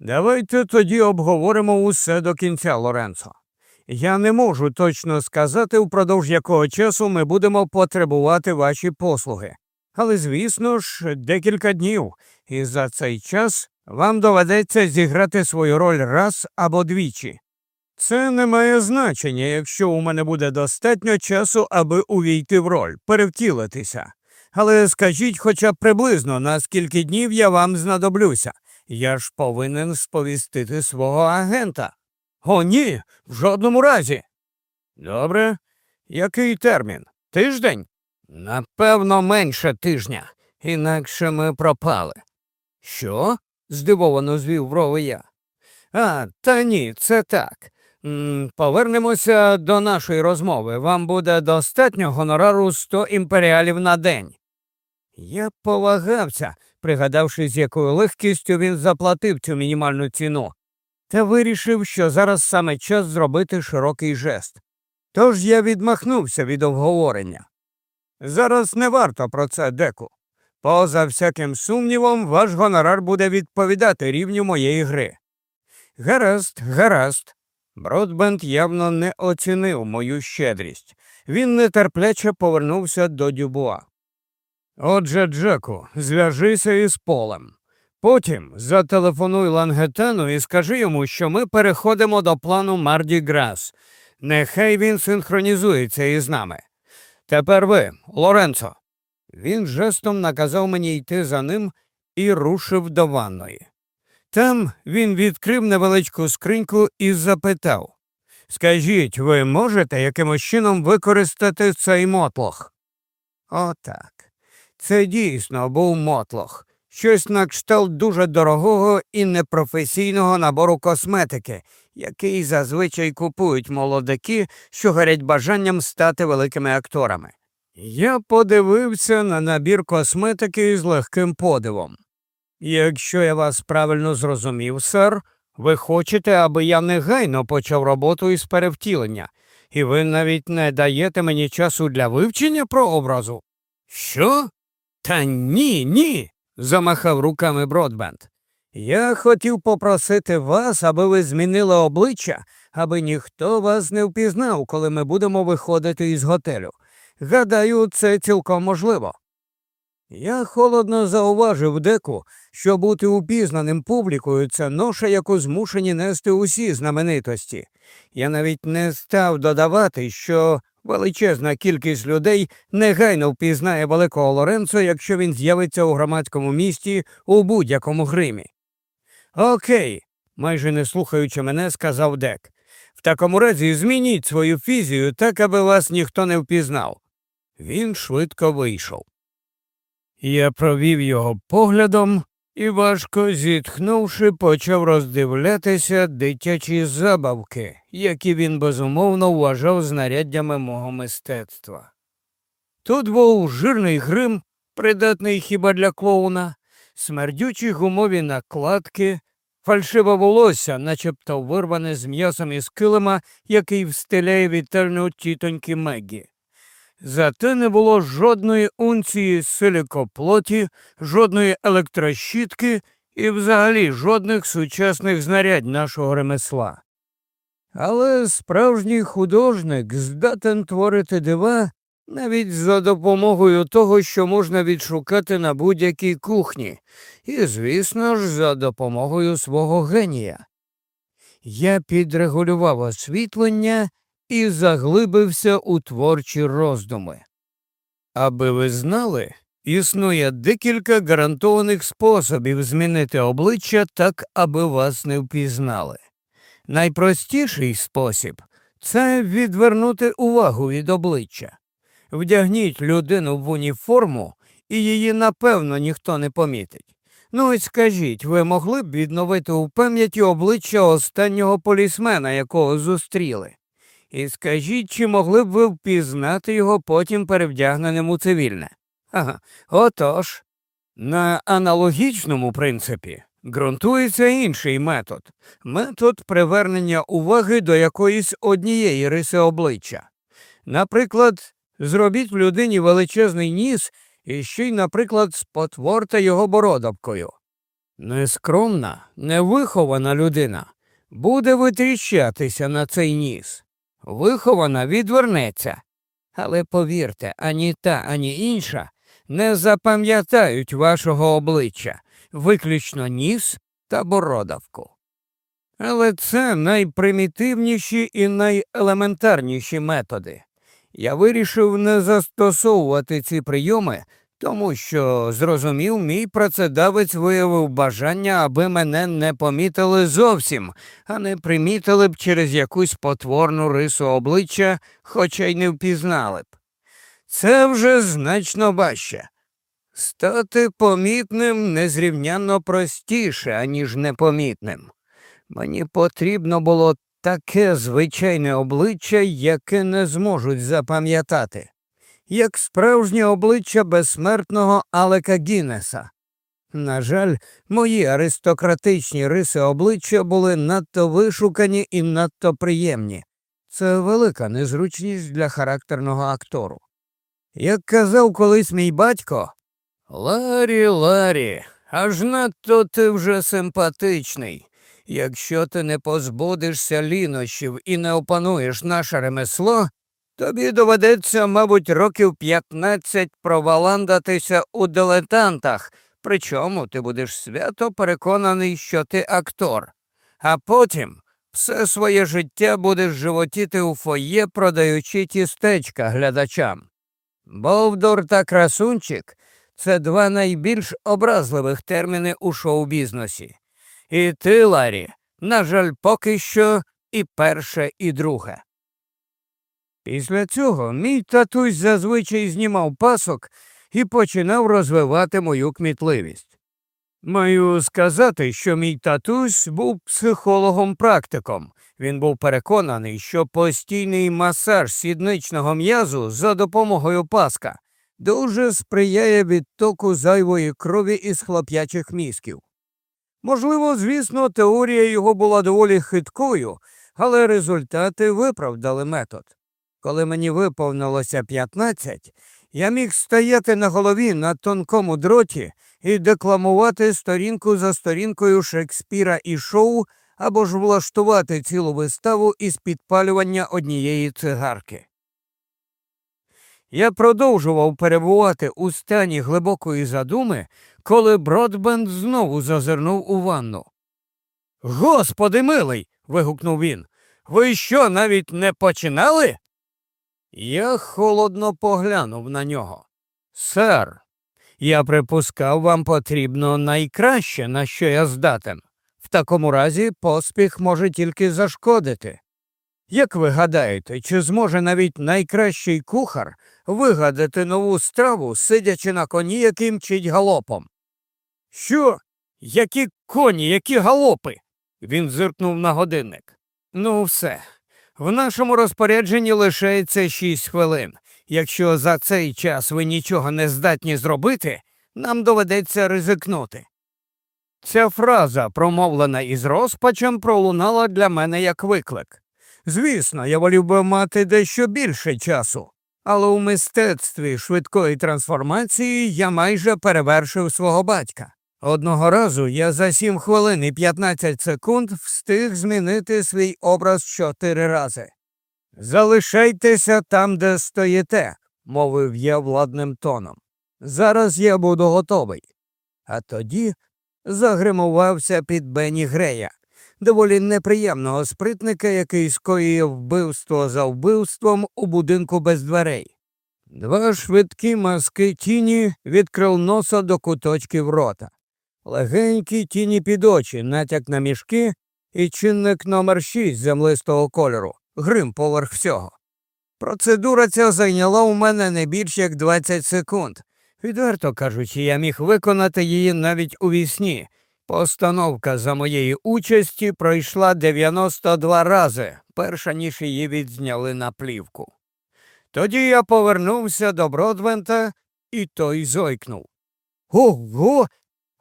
Давайте тоді обговоримо усе до кінця, Лоренцо. Я не можу точно сказати, впродовж якого часу ми будемо потребувати ваші послуги. Але, звісно ж, декілька днів, і за цей час вам доведеться зіграти свою роль раз або двічі. Це не має значення, якщо у мене буде достатньо часу, аби увійти в роль, перевтілитися. Але скажіть хоча б приблизно, на скільки днів я вам знадоблюся. Я ж повинен сповістити свого агента. О, ні, в жодному разі. Добре. Який термін? Тиждень? Напевно, менше тижня, інакше ми пропали. Що? здивовано звів брови я. А, та ні, це так. М, Повернемося до нашої розмови. Вам буде достатньо гонорару 100 імперіалів на день. Я повагався, пригадавши, з якою легкістю він заплатив цю мінімальну ціну, та вирішив, що зараз саме час зробити широкий жест. Тож я відмахнувся від обговорення. Зараз не варто про це деку. Поза всяким сумнівом, ваш гонорар буде відповідати рівню моєї гри. Гаразд, гаразд. Бродбенд явно не оцінив мою щедрість. Він нетерпляче повернувся до Дюбуа. Отже, Джеку, зв'яжися із полем. Потім зателефонуй Лангетану і скажи йому, що ми переходимо до плану Марді Грас. Нехай він синхронізується із нами. Тепер ви, Лоренцо. Він жестом наказав мені йти за ним і рушив до ванної. Там він відкрив невеличку скриньку і запитав Скажіть, ви можете якимось чином використати цей мотлох? Отак. Це дійсно був мотлох, щось на кшталт дуже дорогого і непрофесійного набору косметики, який зазвичай купують молодики, що горять бажанням стати великими акторами. Я подивився на набір косметики з легким подивом. Якщо я вас правильно зрозумів, сер, ви хочете, аби я негайно почав роботу із перевтілення, і ви навіть не даєте мені часу для вивчення прообразу? Що? Та ні, ні. замахав руками Бродбенд. Я хотів попросити вас, аби ви змінили обличчя, аби ніхто вас не впізнав, коли ми будемо виходити із готелю. Гадаю, це цілком можливо. Я холодно зауважив деку, що бути упізнаним публікою це ноша, яку змушені нести усі знаменитості. Я навіть не став додавати, що величезна кількість людей негайно впізнає великого Лоренцо, якщо він з'явиться у громадському місті у будь-якому гримі. Окей, майже не слухаючи мене, сказав Дек. В такому разі змініть свою фізію так, аби вас ніхто не впізнав. Він швидко вийшов. Я провів його поглядом і, важко зітхнувши, почав роздивлятися дитячі забавки, які він безумовно вважав знаряддями мого мистецтва. Тут був жирний грим, придатний хіба для клоуна, смердючі гумові накладки, фальшиве волосся, начебто вирване з м'ясом із килима, який встеляє вітальну тітоньки Меггі. Зате не було жодної унції силікоплоті, жодної електрощітки і взагалі жодних сучасних знарядь нашого ремесла. Але справжній художник здатен творити дива навіть за допомогою того, що можна відшукати на будь-якій кухні, і, звісно ж, за допомогою свого генія. Я підрегулював освітлення і заглибився у творчі роздуми. Аби ви знали, Існує декілька гарантованих способів змінити обличчя так, аби вас не впізнали. Найпростіший спосіб це відвернути увагу від обличчя. Вдягніть людину в уніформу, і її напевно ніхто не помітить. Ну ось скажіть, ви могли б відновити у пам'яті обличчя останнього полісмена, якого зустріли? І скажіть, чи могли б ви впізнати його потім перевдягненим у цивільне? Ага, отож. На аналогічному принципі ґрунтується інший метод метод привернення уваги до якоїсь однієї риси обличчя. Наприклад, зробіть в людині величезний ніс і ще й, наприклад, спотворте його бородавкою. Нескромна, невихована людина буде витріщатися на цей ніс. Вихована відвернеться. Але повірте, ані та, ані інша не запам'ятають вашого обличчя, виключно ніс та бородавку. Але це найпримітивніші і найелементарніші методи. Я вирішив не застосовувати ці прийоми, тому що, зрозумів, мій працедавець виявив бажання, аби мене не помітили зовсім, а не примітили б через якусь потворну рису обличчя, хоча й не впізнали б. Це вже значно важче. Стати помітним незрівнянно простіше, аніж непомітним. Мені потрібно було таке звичайне обличчя, яке не зможуть запам'ятати, як справжнє обличчя безсмертного Алека Гіннеса. На жаль, мої аристократичні риси обличчя були надто вишукані і надто приємні. Це велика незручність для характерного актору. Як казав колись мій батько, Ларі, Ларі, аж надто ти вже симпатичний. Якщо ти не позбудешся лінощів і не опануєш наше ремесло, тобі доведеться, мабуть, років 15 проваландатися у дилетантах, причому ти будеш свято переконаний, що ти актор, а потім все своє життя будеш животіти у фоє, продаючи тістечка глядачам. Бовдур та красунчик це два найбільш образливих терміни у шоу-бізнесі. І ти, Ларі, на жаль, поки що і перше, і друге. Після цього мій татусь зазвичай знімав пасок і починав розвивати мою кмітливість. Маю сказати, що мій татусь був психологом-практиком. Він був переконаний, що постійний масаж сідничного м'язу за допомогою паска дуже сприяє відтоку зайвої крові із хлоп'ячих мізків. Можливо, звісно, теорія його була доволі хиткою, але результати виправдали метод. Коли мені виповнилося 15, я міг стояти на голові на тонкому дроті і декламувати сторінку за сторінкою Шекспіра і шоу або ж влаштувати цілу виставу із підпалювання однієї цигарки. Я продовжував перебувати у стані глибокої задуми, коли Бродбенд знову зазирнув у ванну. Господи милий. вигукнув він. Ви що, навіть не починали? Я холодно поглянув на нього. Сер, я припускав, вам потрібно найкраще, на що я здатен. В такому разі поспіх може тільки зашкодити. Як ви гадаєте, чи зможе навіть найкращий кухар вигадати нову страву, сидячи на коні, який мчить галопом? Що? Які коні, які галопи? Він зиркнув на годинник. Ну, все. В нашому розпорядженні лишається шість хвилин. Якщо за цей час ви нічого не здатні зробити, нам доведеться ризикнути. Ця фраза, промовлена із розпачем, пролунала для мене як виклик. Звісно, я волів би мати дещо більше часу, але у мистецтві швидкої трансформації я майже перевершив свого батька. Одного разу я за 7 хвилин і 15 секунд встиг змінити свій образ чотири рази. Залишайтеся там, де стоїте, мовив я владним тоном. Зараз я буду готовий. А тоді загримувався під Бені Грея, доволі неприємного спритника, який скоїв вбивство за вбивством у будинку без дверей. Два швидкі маски тіні відкрив носа до куточків рота. Легенькі тіні під очі, натяк на мішки і чинник номер 6 землистого кольору, грим поверх всього. Процедура ця зайняла у мене не більш як 20 секунд. Відверто кажучи, я міг виконати її навіть у вісні. Постановка за моєї участі пройшла 92 рази, перша ніж її відзняли на плівку. Тоді я повернувся до Бродвента, і той зойкнув. Ого,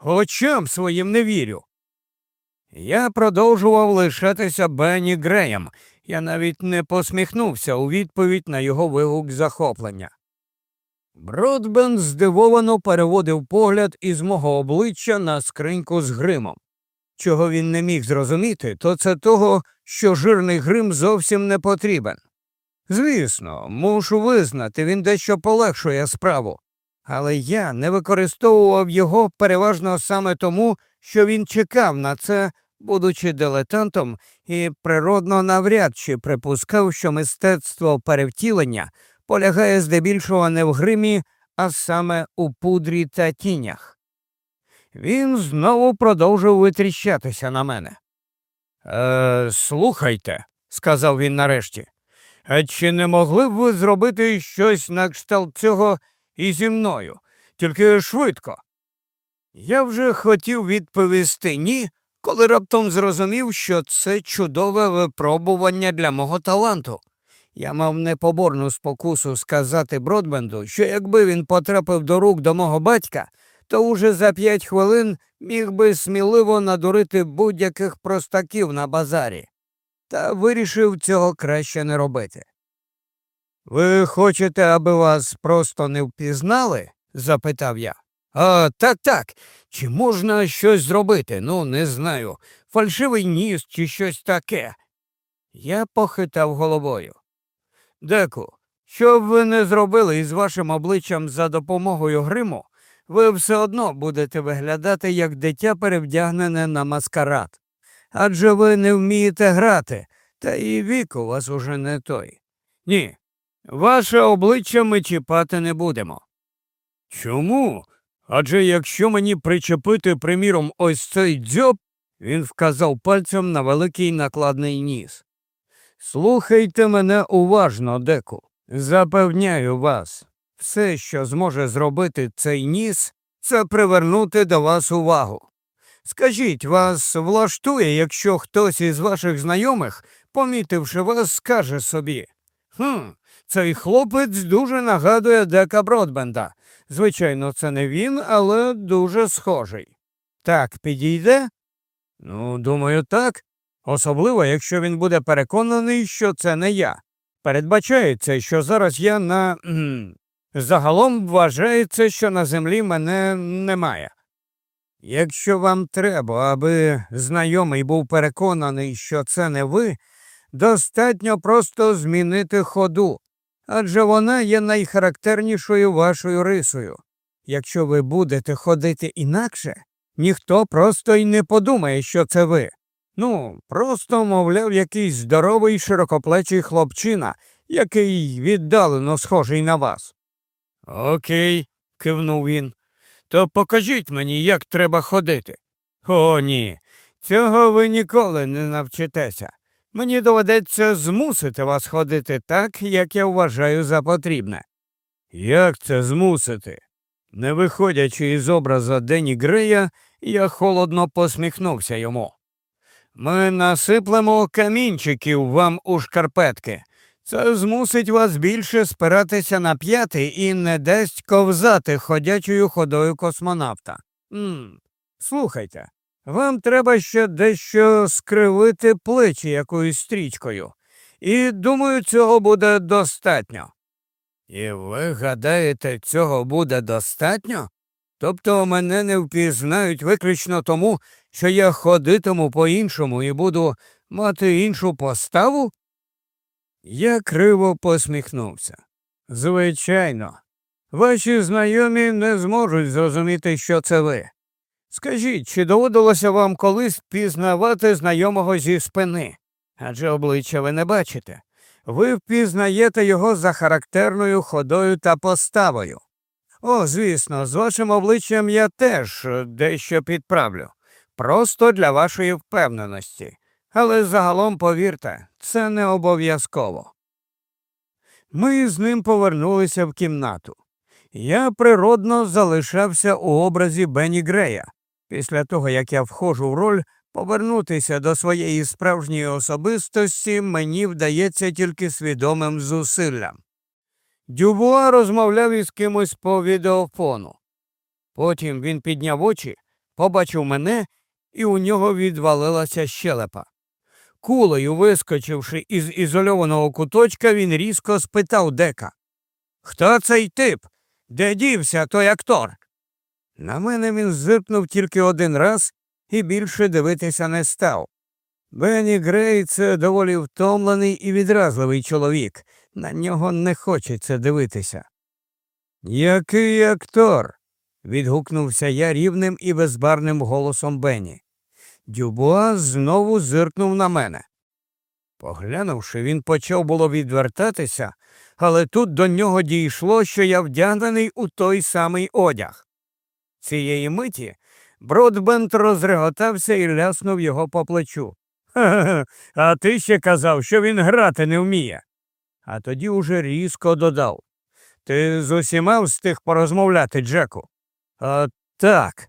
очам своїм не вірю. Я продовжував лишатися Бенні Греєм. Я навіть не посміхнувся у відповідь на його вигук захоплення. Бродбен здивовано переводив погляд із мого обличчя на скриньку з гримом. Чого він не міг зрозуміти, то це того, що жирний грим зовсім не потрібен. Звісно, мушу визнати, він дещо полегшує справу, але я не використовував його переважно саме тому, що він чекав на це, будучи дилетантом, і природно навряд чи припускав, що мистецтво перевтілення полягає здебільшого не в гримі, а саме у пудрі та тінях. Він знову продовжив витріщатися на мене. Е, Слухайте, сказав він нарешті, а чи не могли б ви зробити щось на кшталт цього і зі мною, тільки швидко? Я вже хотів відповісти ні, коли раптом зрозумів, що це чудове випробування для мого таланту. Я мав непоборну спокусу сказати Бродбенду, що якби він потрапив до рук до мого батька, то уже за п'ять хвилин міг би сміливо надурити будь-яких простаків на базарі, та вирішив цього краще не робити. Ви хочете, аби вас просто не впізнали? запитав я. А, так, так. Чи можна щось зробити? Ну, не знаю. Фальшивий ніс чи щось таке. Я похитав головою. Деку, що б ви не зробили із вашим обличчям за допомогою гриму, ви все одно будете виглядати як дитя перевдягнене на маскарад. Адже ви не вмієте грати, та і вік у вас уже не той. Ні, ваше обличчя ми чіпати не будемо. Чому? Адже якщо мені причепити, приміром, ось цей дзьоб, він вказав пальцем на великий накладний ніс. Слухайте мене уважно, деку. Запевняю вас, все, що зможе зробити цей ніс, це привернути до вас увагу. Скажіть, вас влаштує, якщо хтось із ваших знайомих, помітивши вас, скаже собі Хм, цей хлопець дуже нагадує дека Бродбенда. Звичайно, це не він, але дуже схожий. Так підійде? Ну, думаю, так. Особливо, якщо він буде переконаний, що це не я. Передбачається, що зараз я на. Загалом вважається, що на землі мене немає. Якщо вам треба, аби знайомий був переконаний, що це не ви, достатньо просто змінити ходу, адже вона є найхарактернішою вашою рисою. Якщо ви будете ходити інакше, ніхто просто й не подумає, що це ви. Ну, просто, мовляв, якийсь здоровий широкоплечий хлопчина, який віддалено схожий на вас. Окей, кивнув він. То покажіть мені, як треба ходити. О, ні. Цього ви ніколи не навчитеся. Мені доведеться змусити вас ходити так, як я вважаю за потрібне. Як це змусити? Не виходячи із образа Дені Грея, я холодно посміхнувся йому. Ми насиплемо камінчиків вам у шкарпетки. Це змусить вас більше спиратися на п'яти і не дасть ковзати ходячою ходою космонавта. М слухайте, вам треба ще дещо скривити плечі якоюсь стрічкою, і думаю, цього буде достатньо. І ви гадаєте, цього буде достатньо? Тобто мене не впізнають виключно тому, що я ходитиму по іншому і буду мати іншу поставу? Я криво посміхнувся. Звичайно, ваші знайомі не зможуть зрозуміти, що це ви. Скажіть, чи доводилося вам колись пізнавати знайомого зі спини? Адже обличчя ви не бачите. ви впізнаєте його за характерною ходою та поставою. О, звісно, з вашим обличчям я теж е, дещо підправлю. Просто для вашої впевненості. Але загалом, повірте, це не обов'язково. Ми з ним повернулися в кімнату. Я природно залишався у образі Бенні Грея. Після того, як я входжу в роль, повернутися до своєї справжньої особистості мені вдається тільки свідомим зусиллям. Дюбуа розмовляв із кимось по відеофону. Потім він підняв очі, побачив мене, і у нього відвалилася щелепа. Кулею, вискочивши із ізольованого куточка, він різко спитав дека. Хто цей тип? Де дівся той актор? На мене він зиркнув тільки один раз і більше дивитися не став. Бенні Грей це доволі втомлений і відразливий чоловік. На нього не хочеться дивитися. Який актор? відгукнувся я рівним і безбарним голосом Бенні. Дюбуа знову зиркнув на мене. Поглянувши, він почав було відвертатися, але тут до нього дійшло, що я вдягнений у той самий одяг. Цієї миті Бродбент розреготався і ляснув його по плечу. Ха-ха, а ти ще казав, що він грати не вміє. А тоді уже різко додав. Ти з усіма встиг порозмовляти, Джеку? А так.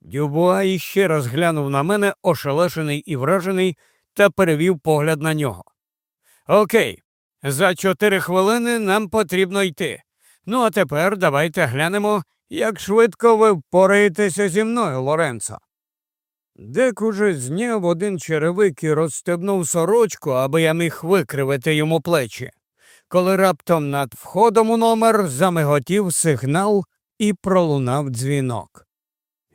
Дюбуа іще раз глянув на мене, ошелешений і вражений, та перевів погляд на нього. Окей, за чотири хвилини нам потрібно йти. Ну, а тепер давайте глянемо, як швидко ви впораєтеся зі мною, Лоренцо. Дек уже зняв один черевик і розстебнув сорочку, аби я міг викривити йому плечі, коли раптом над входом у номер замиготів сигнал і пролунав дзвінок.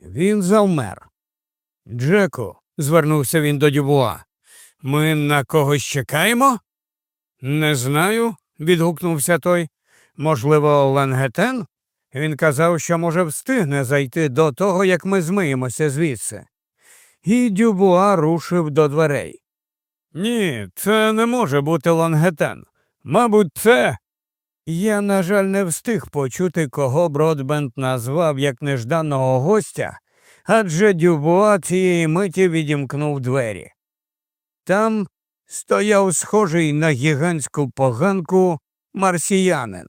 Він завмер. Джеку, звернувся він до Дюбуа, ми на когось чекаємо? Не знаю, відгукнувся той. Можливо, Лангетен? Він казав, що, може, встигне зайти до того, як ми змиємося звідси. І Дюбуа рушив до дверей. Ні, це не може бути Лангетен. Мабуть, це. Я, на жаль, не встиг почути, кого Бродбент назвав як нежданого гостя, адже Дюбуа цієї миті відімкнув двері. Там стояв схожий на гігантську поганку марсіянин.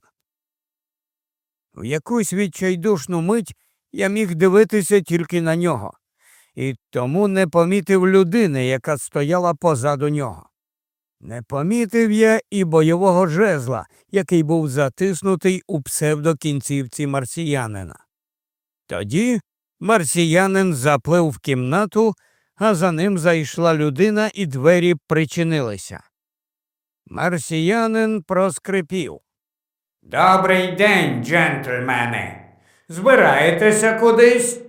В якусь відчайдушну мить я міг дивитися тільки на нього, і тому не помітив людини, яка стояла позаду нього. Не помітив я і бойового жезла, який був затиснутий у псевдокінцівці марсіянина. Тоді марсіянин заплив в кімнату, а за ним зайшла людина, і двері причинилися. Марсіянин проскрипів. Добрий день, джентльмени. Збираєтеся кудись?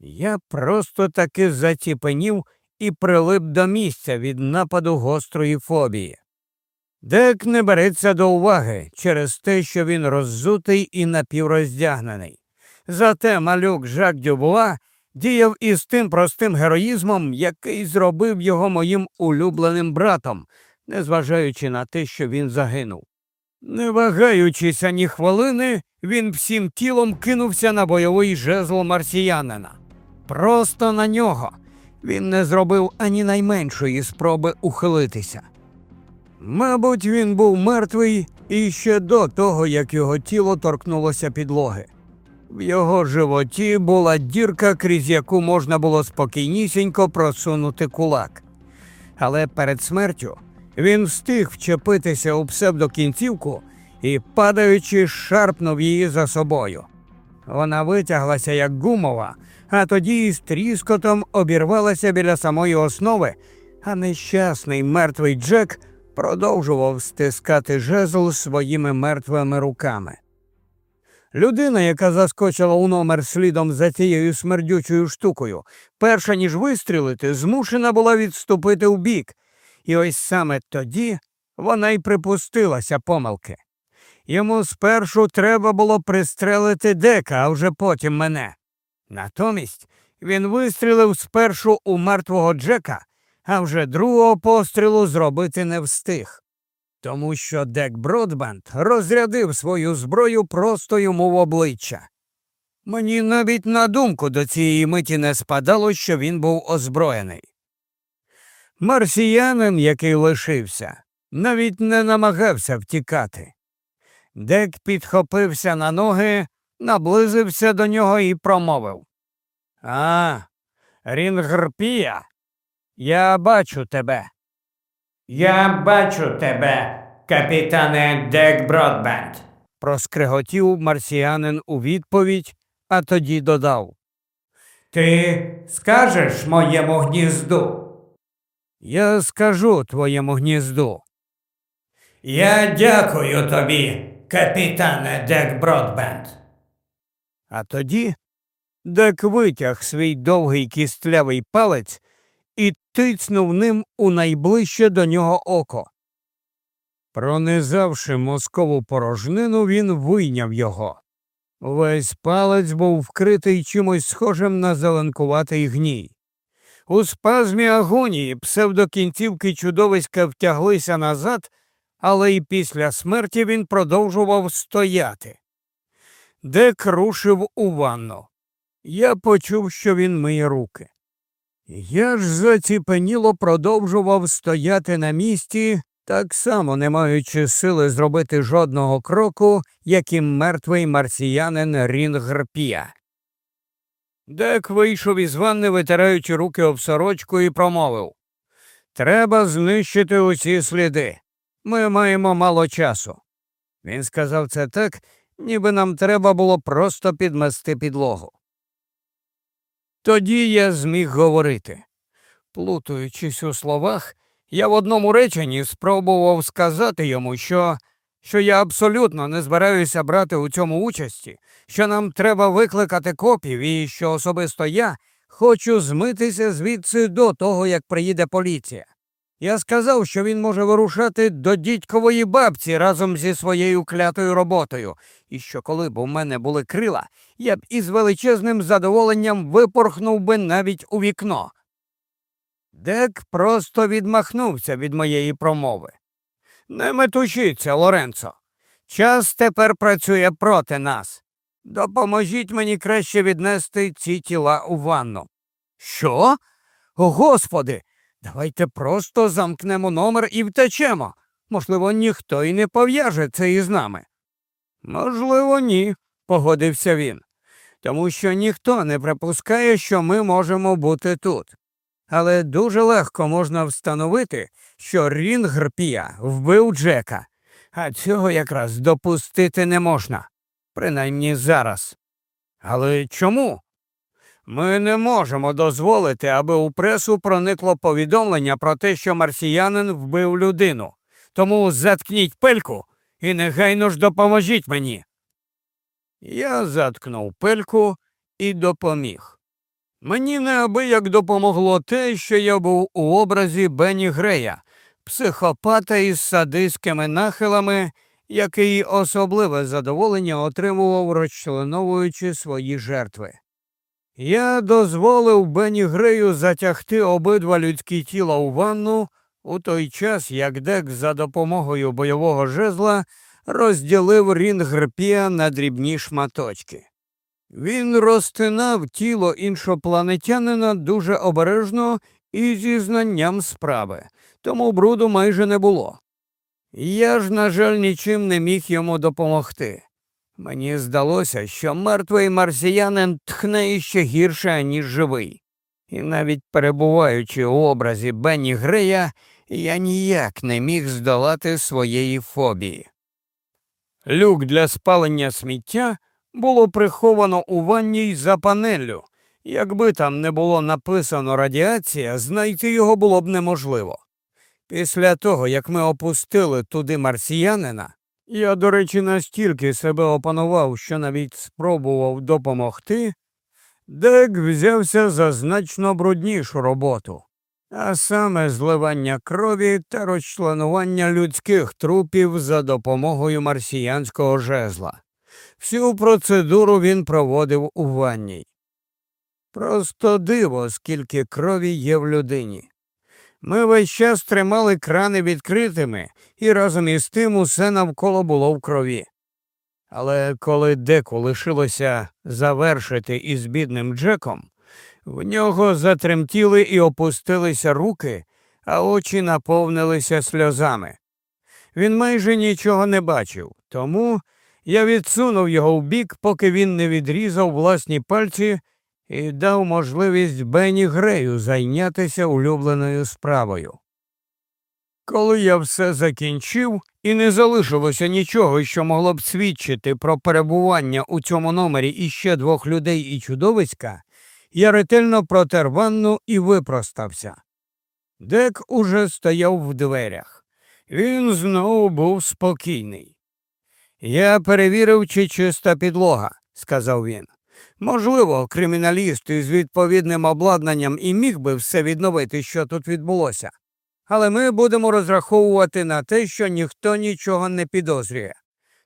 Я просто таки заціпенів і прилип до місця від нападу гострої фобії. Дек не береться до уваги через те, що він роззутий і напівроздягнений. Зате малюк Жак Дюбуа діяв із тим простим героїзмом, який зробив його моїм улюбленим братом, незважаючи на те, що він загинув. Не вагаючись ані хвилини, він всім тілом кинувся на бойовий жезл марсіянина. Просто на нього. Він не зробив ані найменшої спроби ухилитися. Мабуть, він був мертвий іще до того, як його тіло торкнулося підлоги. В його животі була дірка, крізь яку можна було спокійнісінько просунути кулак. Але перед смертю він встиг вчепитися у псевдокінцівку і, падаючи, шарпнув її за собою. Вона витяглася як гумова, а тоді із тріскотом обірвалася біля самої основи, а нещасний мертвий Джек продовжував стискати жезл своїми мертвими руками. Людина, яка заскочила у номер слідом за цією смердючою штукою, перша ніж вистрілити, змушена була відступити вбік, і ось саме тоді вона й припустилася помилки. Йому спершу треба було пристрелити дека, а вже потім мене. Натомість він вистрілив спершу у мертвого Джека, а вже другого пострілу зробити не встиг. тому що Дек Бродбенд розрядив свою зброю просто йому в обличчя. Мені навіть на думку до цієї миті не спадало, що він був озброєний. Марсіянин, який лишився, навіть не намагався втікати. Дек підхопився на ноги, наблизився до нього і промовив А, Рінгрпія, я бачу тебе. Я бачу тебе, капітане Дек Бродбенд. проскриготів марсіянин у відповідь, а тоді додав. Ти скажеш моєму гнізду? Я скажу твоєму гнізду. Я дякую тобі, капітане Дек Бродбенд. А тоді Дек витяг свій довгий кістлявий палець і тицнув ним у найближче до нього око. Пронизавши мозкову порожнину, він вийняв його. Весь палець був вкритий чимось схожим на зеленкуватий гній. У спазмі агонії псевдокінцівки чудовиська втяглися назад, але й після смерті він продовжував стояти. Дек рушив у ванну. Я почув, що він миє руки. Я ж заціпеніло продовжував стояти на місці, так само не маючи сили зробити жодного кроку, як і мертвий марсіянин Рінгрпія. Дек вийшов із ванни, витираючи руки об сорочку, і промовив Треба знищити усі сліди. Ми маємо мало часу. Він сказав це так, ніби нам треба було просто підмести підлогу. Тоді я зміг говорити. Плутаючись у словах, я в одному реченні спробував сказати йому, що що я абсолютно не збираюся брати у цьому участі, що нам треба викликати копів і що особисто я хочу змитися звідси до того, як приїде поліція. Я сказав, що він може вирушати до дідькової бабці разом зі своєю клятою роботою, і що коли б у мене були крила, я б із величезним задоволенням випорхнув би навіть у вікно. Дек просто відмахнувся від моєї промови. Не метушіться, Лоренцо. Час тепер працює проти нас. Допоможіть мені краще віднести ці тіла у ванну. Що? О, Господи, давайте просто замкнемо номер і втечемо. Можливо, ніхто і не пов'яже це із нами. Можливо, ні, погодився він, тому що ніхто не припускає, що ми можемо бути тут. Але дуже легко можна встановити, що Рінгрпія вбив Джека, а цього якраз допустити не можна, принаймні зараз. Але чому? Ми не можемо дозволити, аби у пресу проникло повідомлення про те, що марсіянин вбив людину. Тому заткніть пельку і негайно ж допоможіть мені. Я заткнув пельку і допоміг. Мені неабияк допомогло те, що я був у образі Бенні Грея, психопата із садистськими нахилами, який особливе задоволення отримував, розчленовуючи свої жертви. Я дозволив Бенні Грею затягти обидва людські тіла у ванну у той час, як Дек за допомогою бойового жезла розділив Рінгрпія на дрібні шматочки. Він розтинав тіло іншопланетянина дуже обережно і зі знанням справи, тому бруду майже не було. Я ж, на жаль, нічим не міг йому допомогти. Мені здалося, що мертвий марсіянин тхне іще гірше, ніж живий, і навіть перебуваючи у образі Бенні Грея, я ніяк не міг здолати своєї фобії. Люк для спалення сміття було приховано у ванній за панеллю. Якби там не було написано радіація, знайти його було б неможливо. Після того, як ми опустили туди марсіянина, я, до речі, настільки себе опанував, що навіть спробував допомогти, Дек взявся за значно бруднішу роботу, а саме зливання крові та розчленування людських трупів за допомогою марсіянського жезла. Всю процедуру він проводив у ванній. Просто диво, скільки крові є в людині. Ми весь час тримали крани відкритими, і разом із тим усе навколо було в крові. Але коли деку лишилося завершити із бідним Джеком, в нього затремтіли і опустилися руки, а очі наповнилися сльозами. Він майже нічого не бачив, тому я відсунув його вбік, поки він не відрізав власні пальці і дав можливість Бенні Грею зайнятися улюбленою справою. Коли я все закінчив і не залишилося нічого, що могло б свідчити про перебування у цьому номері іще двох людей і чудовиська, я ретельно протер ванну і випростався. Дек уже стояв в дверях. Він знову був спокійний. Я перевірив, чи чиста підлога, сказав він. Можливо, криміналіст із відповідним обладнанням і міг би все відновити, що тут відбулося. Але ми будемо розраховувати на те, що ніхто нічого не підозрює.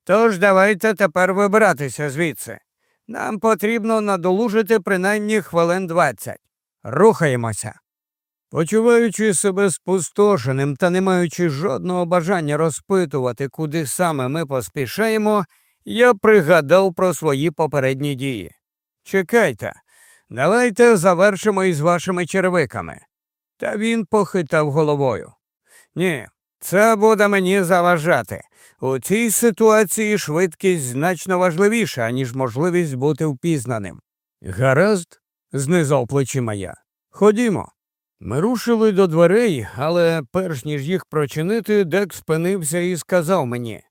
Тож давайте тепер вибиратися звідси. Нам потрібно надолужити принаймні хвилин двадцять. Рухаємося. Почуваючи себе спустошеним та не маючи жодного бажання розпитувати, куди саме ми поспішаємо, я пригадав про свої попередні дії. Чекайте, давайте завершимо із вашими червиками. Та він похитав головою. Ні, це буде мені заважати. У цій ситуації швидкість значно важливіша, ніж можливість бути впізнаним. Гаразд, знизав плечима я. Ходімо. Ми рушили до дверей, але перш ніж їх прочинити, Дек спинився і сказав мені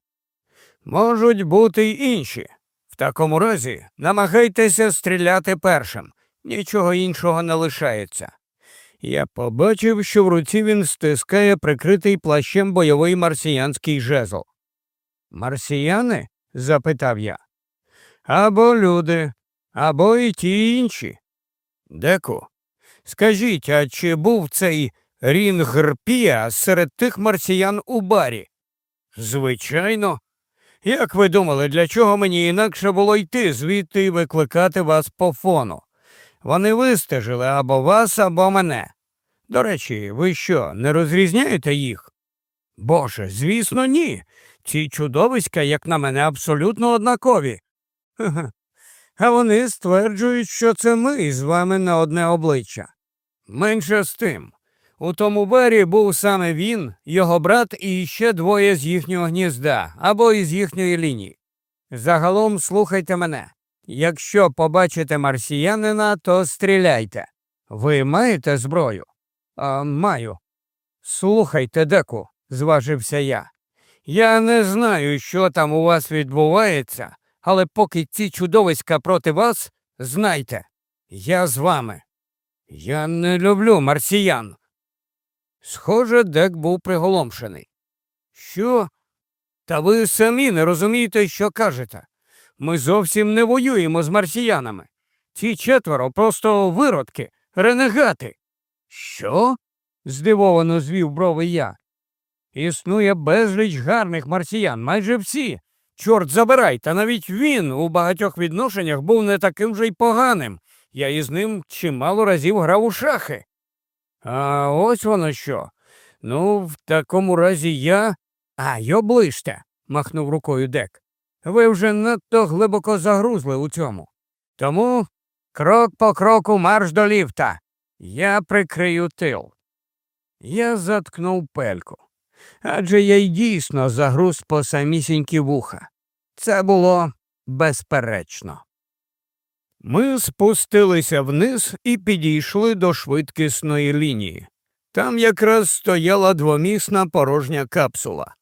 Можуть бути й інші. В такому разі намагайтеся стріляти першим, нічого іншого не лишається. Я побачив, що в руці він стискає прикритий плащем бойовий марсіянський жезл. Марсіяни? запитав я. Або люди, або і ті інші. Деку, скажіть, а чи був цей Рінгрпія серед тих марсіян у барі? Звичайно. Як ви думали, для чого мені інакше було йти звідти і викликати вас по фону? Вони вистежили або вас, або мене. До речі, ви що, не розрізняєте їх? Боже, звісно, ні. Ці чудовиська, як на мене, абсолютно однакові. Ха-ха. А вони стверджують, що це ми з вами на одне обличчя. Менше з тим. У тому барі був саме він, його брат і ще двоє з їхнього гнізда або із їхньої лінії. Загалом слухайте мене. Якщо побачите марсіянина, то стріляйте. Ви маєте зброю? А, Маю. Слухайте, деку, зважився я. Я не знаю, що там у вас відбувається, але поки ці чудовиська проти вас, знайте, я з вами. Я не люблю марсіян. Схоже, Дек був приголомшений. Що? Та ви самі не розумієте, що кажете. Ми зовсім не воюємо з марсіянами. Ці четверо просто виродки, ренегати. Що? здивовано звів брови я. Існує безліч гарних марсіян, майже всі. Чорт забирай, та навіть він у багатьох відношеннях був не таким же й поганим. Я із ним чимало разів грав у шахи. А ось воно що. Ну, в такому разі я. А, й оближте, махнув рукою Дек. Ви вже надто глибоко загрузли у цьому. Тому крок по кроку марш до ліфта. Я прикрию тил. Я заткнув пельку. Адже я й дійсно загруз по самісінькі вуха. Це було безперечно. Ми спустилися вниз і підійшли до швидкісної лінії. Там якраз стояла двомісна порожня капсула.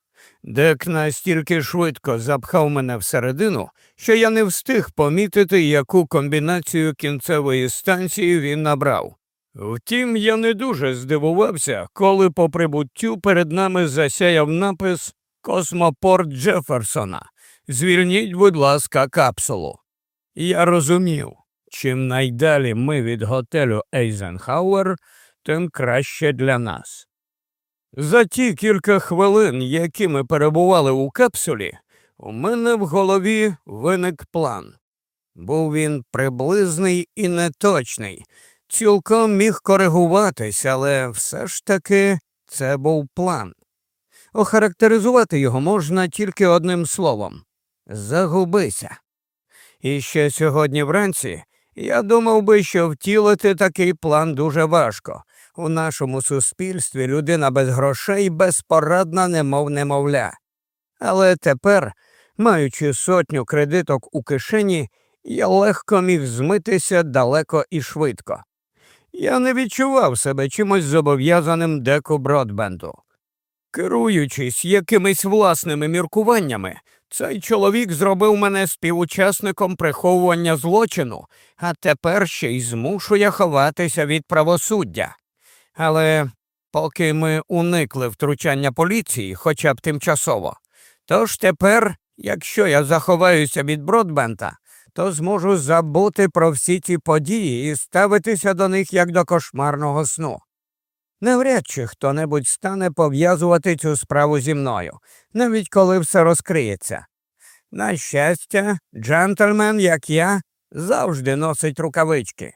Дек настільки швидко запхав мене всередину, що я не встиг помітити, яку комбінацію кінцевої станції він набрав. Втім, я не дуже здивувався, коли по прибуттю перед нами засяяв напис Космопорт Джеферсона. Звільніть, будь ласка, капсулу. Я розумів, чим найдалі ми від готелю Ейзенхауер, тим краще для нас. За ті кілька хвилин, які ми перебували у капсулі, у мене в голові виник план. Був він приблизний і неточний, цілком міг коригуватись, але все ж таки це був план. Охарактеризувати його можна тільки одним словом загубися. І ще сьогодні вранці я думав би, що втілити такий план дуже важко. У нашому суспільстві людина без грошей безпорадна, немов немовля. Але тепер, маючи сотню кредиток у кишені, я легко міг змитися далеко і швидко. Я не відчував себе чимось зобов'язаним деку Бродбенду. Керуючись якимись власними міркуваннями, цей чоловік зробив мене співучасником приховування злочину, а тепер ще й змушує ховатися від правосуддя. Але поки ми уникли втручання поліції, хоча б тимчасово, тож тепер, якщо я заховаюся від Бродбента, то зможу забути про всі ці події і ставитися до них як до кошмарного сну. Навряд чи хто-небудь стане пов'язувати цю справу зі мною, навіть коли все розкриється. На щастя, джентльмен, як я, завжди носить рукавички.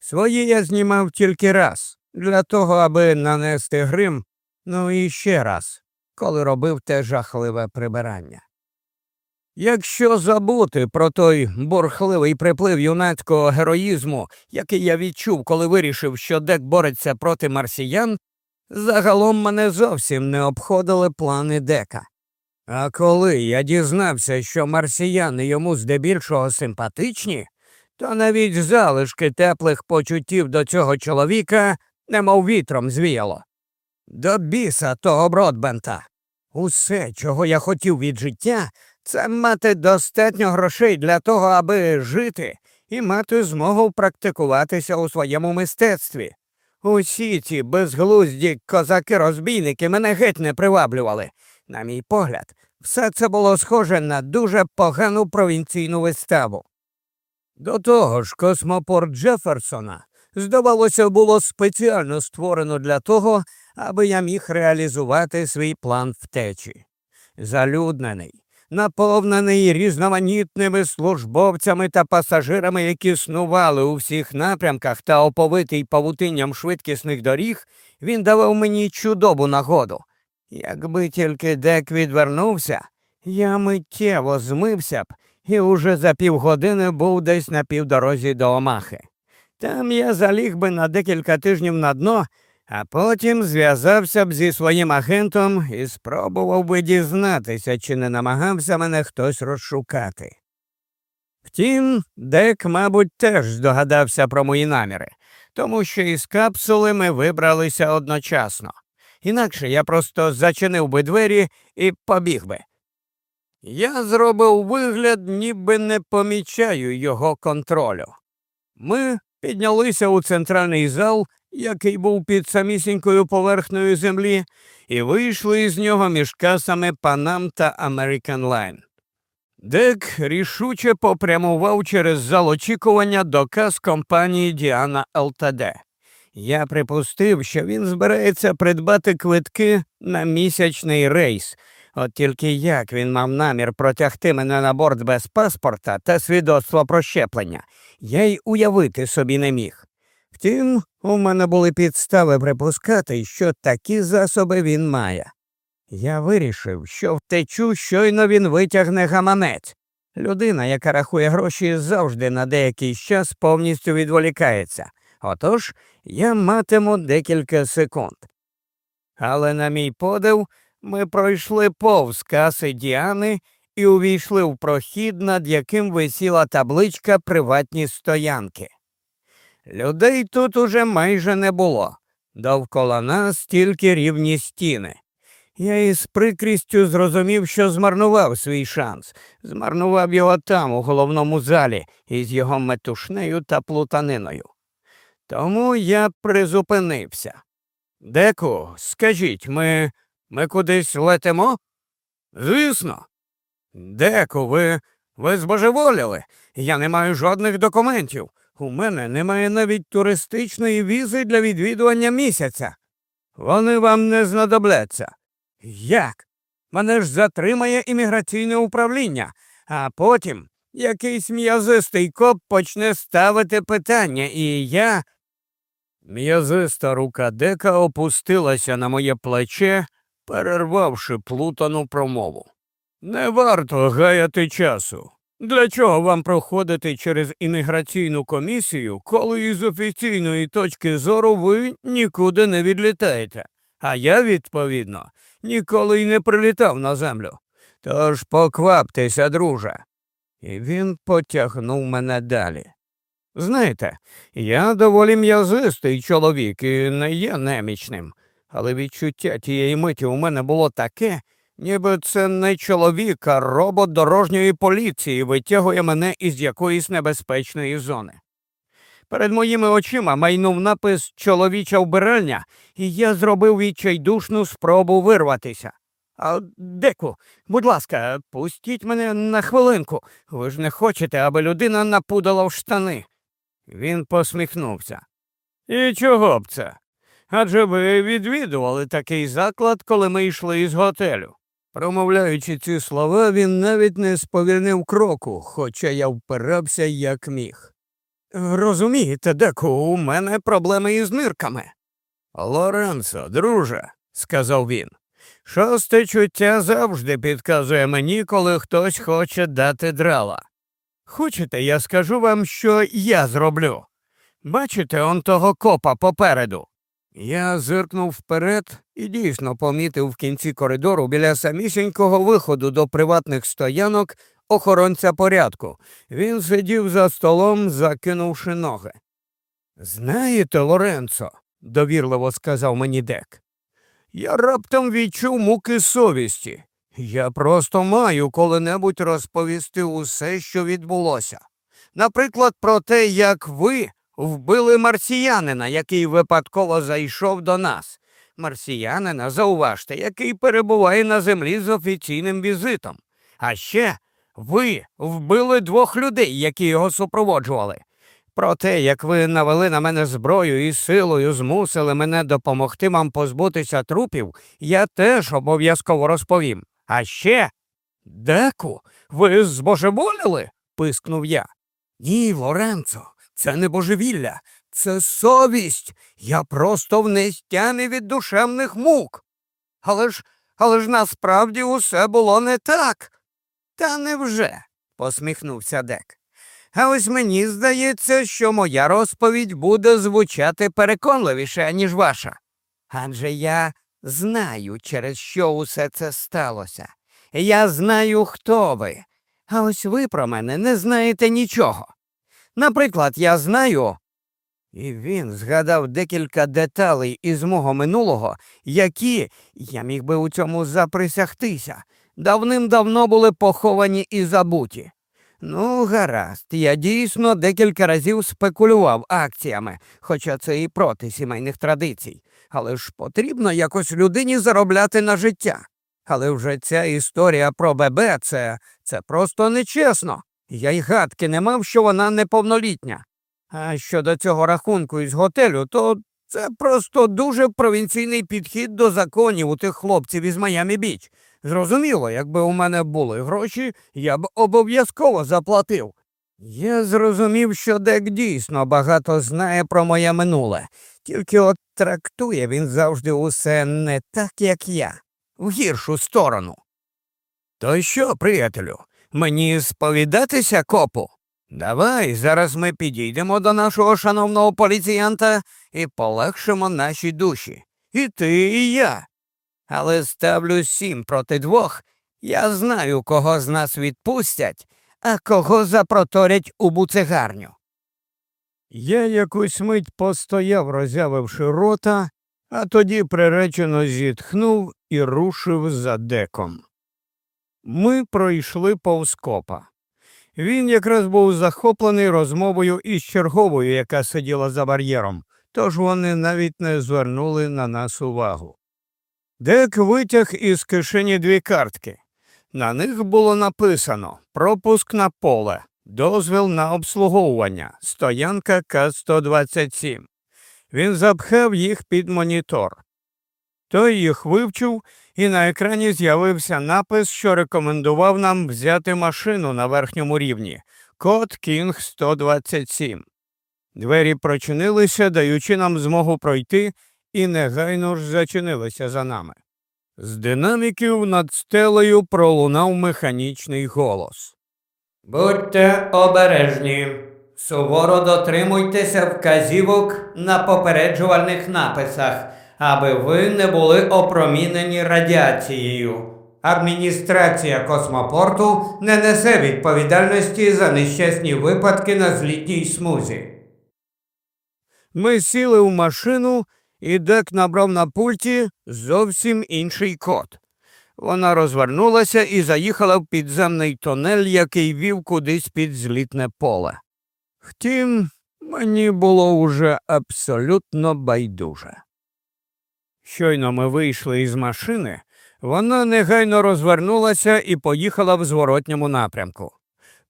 Свої я знімав тільки раз, для того, аби нанести грим, ну і ще раз, коли робив те жахливе прибирання. Якщо забути про той бурхливий приплив юнацького героїзму, який я відчув, коли вирішив, що Дек бореться проти марсіян, загалом мене зовсім не обходили плани Дека. А коли я дізнався, що марсіяни йому здебільшого симпатичні, то навіть залишки теплих почуттів до цього чоловіка немов вітром звіяло. До біса того Бродбента. Усе, чого я хотів від життя, це мати достатньо грошей для того, аби жити і мати змогу практикуватися у своєму мистецтві. Усі ці безглузді козаки-розбійники мене геть не приваблювали. На мій погляд, все це було схоже на дуже погану провінційну виставу. До того ж, космопорт Джеферсона, здавалося, було спеціально створено для того, аби я міг реалізувати свій план втечі. Залюднений, наповнений різноманітними службовцями та пасажирами, які снували у всіх напрямках та оповитий павутинням швидкісних доріг, він давав мені чудову нагоду. Якби тільки дек відвернувся, я миттєво змився б і уже за півгодини був десь на півдорозі до Омахи. Там я заліг би на декілька тижнів на дно, а потім зв'язався б зі своїм агентом і спробував би дізнатися, чи не намагався мене хтось розшукати. Втім, Дек, мабуть, теж здогадався про мої наміри, тому що із капсули ми вибралися одночасно. Інакше я просто зачинив би двері і побіг би. Я зробив вигляд, ніби не помічаю його контролю. Ми піднялися у центральний зал, який був під самісінькою поверхнею землі, і вийшли із нього між касами Панам та American Line. Дек рішуче попрямував через зал очікування до кас компанії Діана ЛТД. Я припустив, що він збирається придбати квитки на місячний рейс. От тільки як він мав намір протягти мене на борт без паспорта та свідоцтва про щеплення, я й уявити собі не міг. Втім, у мене були підстави припускати, що такі засоби він має. Я вирішив, що втечу, щойно він витягне гаманець. Людина, яка рахує гроші, завжди на деякий час повністю відволікається. Отож, я матиму декілька секунд. Але, на мій подив, ми пройшли повз каси Діани і увійшли в прохід, над яким висіла табличка приватні стоянки. Людей тут уже майже не було. Довкола нас тільки рівні стіни. Я із прикрістю зрозумів, що змарнував свій шанс, змарнував його там, у головному залі, із його метушнею та плутаниною. Тому я призупинився. Деку, скажіть, ми ми кудись летимо? Звісно. Деку, ви ви збожеволіли. Я не маю жодних документів. У мене немає навіть туристичної візи для відвідування місяця. Вони вам не знадобляться. Як? Мене ж затримає імміграційне управління, а потім якийсь м'язистий коп почне ставити питання, і я. М'язиста рука дека опустилася на моє плече, перервавши плутану промову. Не варто гаяти часу. Для чого вам проходити через імміграційну комісію, коли із офіційної точки зору ви нікуди не відлітаєте? А я, відповідно, ніколи й не прилітав на землю. Тож покваптеся, друже. І він потягнув мене далі. Знаєте, я доволі м'язистий чоловік і не є немічним, але відчуття тієї миті у мене було таке, ніби це не чоловік, а робот дорожньої поліції витягує мене із якоїсь небезпечної зони. Перед моїми очима майнув напис Чоловіча вбиральня, і я зробив відчайдушну спробу вирватися. А деку, будь ласка, пустіть мене на хвилинку. Ви ж не хочете, аби людина напудала в штани. Він посміхнувся. І чого б це? Адже ви відвідували такий заклад, коли ми йшли із готелю. Промовляючи ці слова, він навіть не сповільнив кроку, хоча я впирався як міг. Розумієте, деку, у мене проблеми із нирками. Лоренцо, друже, сказав він. Шосте чуття завжди підказує мені, коли хтось хоче дати драла. Хочете, я скажу вам, що я зроблю. Бачите он того копа попереду. Я зиркнув вперед і дійсно помітив в кінці коридору біля самісінького виходу до приватних стоянок охоронця порядку. Він сидів за столом, закинувши ноги. Знаєте, Лоренцо, довірливо сказав мені Дек, я раптом відчув муки совісті. Я просто маю коли-небудь розповісти усе, що відбулося. Наприклад, про те, як ви вбили марсіянина, який випадково зайшов до нас. Марсіянина, зауважте, який перебуває на землі з офіційним візитом. А ще ви вбили двох людей, які його супроводжували. Про те, як ви навели на мене зброю і силою змусили мене допомогти вам позбутися трупів, я теж обов'язково розповім. А ще. Деку, ви збожеволіли? пискнув я. Ні, Лоренцо, це не божевілля, це совість. Я просто в нестямі від душевних мук. Але ж, але ж насправді усе було не так. Та невже? посміхнувся Дек. А ось мені здається, що моя розповідь буде звучати переконливіше, ніж ваша. Адже я знаю, через що усе це сталося. Я знаю, хто ви. А ось ви про мене не знаєте нічого. Наприклад, я знаю. І він згадав декілька деталей із мого минулого, які, я міг би у цьому заприсягтися, давним-давно були поховані і забуті. Ну, гаразд, я дійсно декілька разів спекулював акціями, хоча це і проти сімейних традицій. Але ж потрібно якось людині заробляти на життя. Але вже ця історія про ББ це, це просто нечесно. Я й гадки не мав, що вона неповнолітня. А щодо цього рахунку із готелю, то це просто дуже провінційний підхід до законів у тих хлопців із Майами Біч. Зрозуміло, якби у мене були гроші, я б обов'язково заплатив. Я зрозумів, що Дек дійсно багато знає про моє минуле, тільки от трактує він завжди усе не так, як я, в гіршу сторону. То що, приятелю, мені сповідатися копу? Давай, зараз ми підійдемо до нашого шановного поліціянта і полегшимо наші душі. І ти, і я. Але ставлю сім проти двох. Я знаю, кого з нас відпустять, а кого запроторять у буцегарню. Я якусь мить постояв, роззявивши рота, а тоді приречено зітхнув і рушив за деком. Ми пройшли повз копа. Він якраз був захоплений розмовою із черговою, яка сиділа за бар'єром, тож вони навіть не звернули на нас увагу. Дек витяг із кишені дві картки. На них було написано пропуск на поле, дозвіл на обслуговування, стоянка К-127. Він запхав їх під монітор. Той їх вивчив, і на екрані з'явився напис, що рекомендував нам взяти машину на верхньому рівні код Кінг 127. Двері прочинилися, даючи нам змогу пройти, і негайно ж зачинилися за нами. З динаміків над стелею пролунав механічний голос. Будьте обережні. Суворо дотримуйтеся вказівок на попереджувальних написах, аби ви не були опромінені радіацією. Адміністрація космопорту не несе відповідальності за нещасні випадки на злітній смузі. Ми сіли в машину, і Дек набрав на пульті зовсім інший код. Вона розвернулася і заїхала в підземний тунель, який вів кудись під злітне поле. Втім, мені було уже абсолютно байдуже. Щойно ми вийшли із машини, вона негайно розвернулася і поїхала в зворотньому напрямку.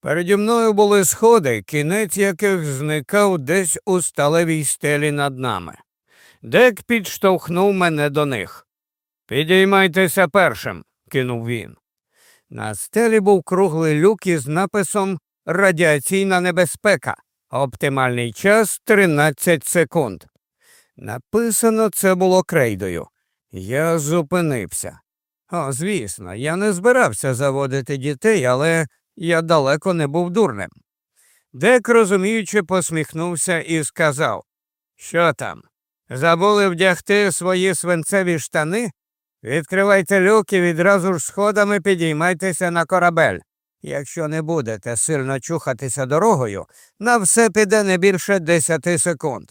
Переді мною були сходи, кінець яких зникав десь у сталевій стелі над нами. Дек підштовхнув мене до них. Підіймайтеся першим, кинув він. На стелі був круглий люк із написом Радіаційна небезпека. Оптимальний час 13 секунд. Написано це було крейдою. Я зупинився. О, звісно, я не збирався заводити дітей, але я далеко не був дурним. Дек, розуміючи, посміхнувся і сказав Що там? Забули вдягти свої свинцеві штани? Відкривайте люк і відразу ж сходами підіймайтеся на корабель. Якщо не будете сильно чухатися дорогою, на все піде не більше десяти секунд.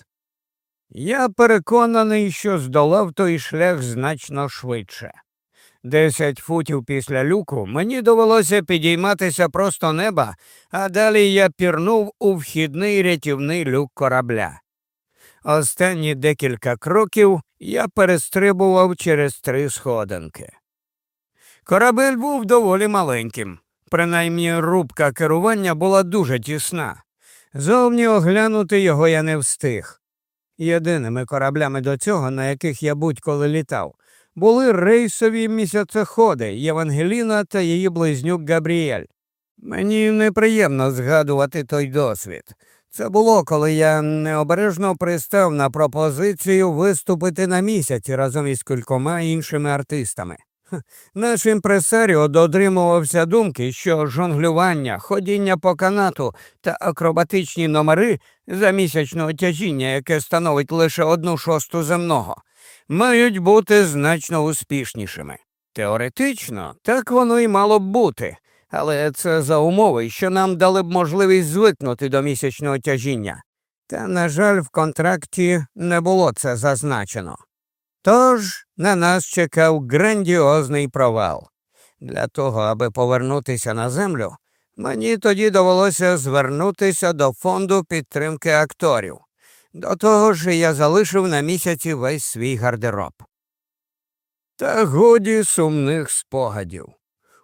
Я переконаний, що здолав той шлях значно швидше. Десять футів після люку мені довелося підійматися просто неба, а далі я пірнув у вхідний рятівний люк корабля. Останні декілька кроків я перестрибував через три сходинки. Корабель був доволі маленьким, принаймні рубка керування була дуже тісна. Зовні оглянути його я не встиг. Єдиними кораблями до цього, на яких я будь-коли літав, були рейсові місяцеходи Євангеліна та її близнюк Габріель. Мені неприємно згадувати той досвід. Це було, коли я необережно пристав на пропозицію виступити на місяці разом із кількома іншими артистами. Наш імпресаріо додримувався думки, що жонглювання, ходіння по канату та акробатичні номери за місячного тяжіння, яке становить лише одну шосту земного, мають бути значно успішнішими. Теоретично, так воно і мало б бути, але це за умови, що нам дали б можливість звикнути до місячного тяжіння. Та, на жаль, в контракті не було це зазначено. Тож на нас чекав грандіозний провал. Для того, аби повернутися на землю, мені тоді довелося звернутися до фонду підтримки акторів. До того ж, я залишив на місяці весь свій гардероб. Та годі сумних спогадів.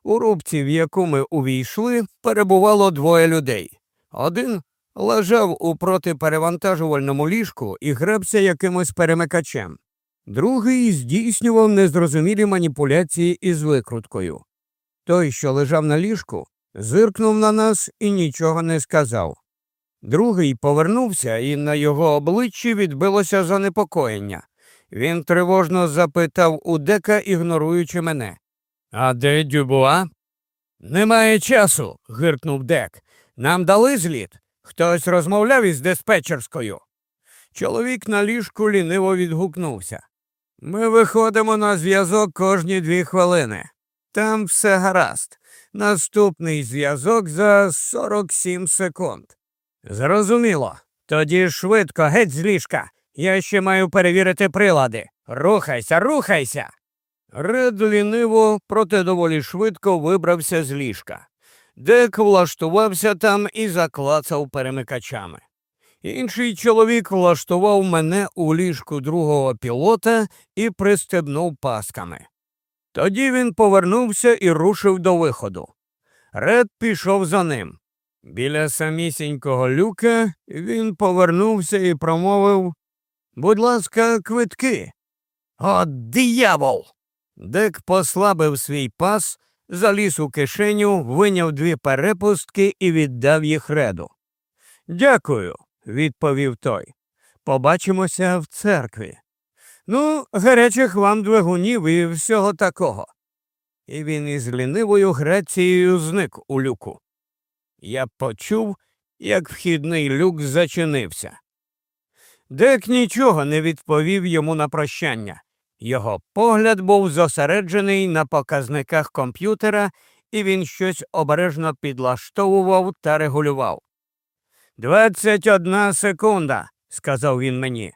У рубці, в яку ми увійшли, перебувало двоє людей. Один лежав у протиперевантажувальному ліжку і гребся якимось перемикачем. Другий здійснював незрозумілі маніпуляції із викруткою. Той, що лежав на ліжку, зиркнув на нас і нічого не сказав. Другий повернувся, і на його обличчі відбилося занепокоєння. Він тривожно запитав у дека, ігноруючи мене. А де Дюбуа? Немає часу. гиркнув Дек. Нам дали зліт. Хтось розмовляв із диспетчерською. Чоловік на ліжку ліниво відгукнувся. Ми виходимо на зв'язок кожні дві хвилини. Там все гаразд. Наступний зв'язок за 47 секунд. Зрозуміло. Тоді швидко, геть з ліжка. Я ще маю перевірити прилади. Рухайся, рухайся. Ред ліниво, проте доволі швидко вибрався з ліжка. Дек влаштувався там і заклацав перемикачами. Інший чоловік влаштував мене у ліжку другого пілота і пристебнув пасками. Тоді він повернувся і рушив до виходу. Ред пішов за ним. Біля самісінького люка він повернувся і промовив Будь ласка, квитки. От диявол. Дек послабив свій пас, заліз у кишеню, виняв дві перепустки і віддав їх реду. Дякую, відповів той. Побачимося в церкві. Ну, гарячих вам двигунів і всього такого. І він із лінивою грацією зник у люку. Я почув, як вхідний люк зачинився. Дек нічого не відповів йому на прощання. Його погляд був зосереджений на показниках комп'ютера, і він щось обережно підлаштовував та регулював. Двадцять одна секунда, сказав він мені.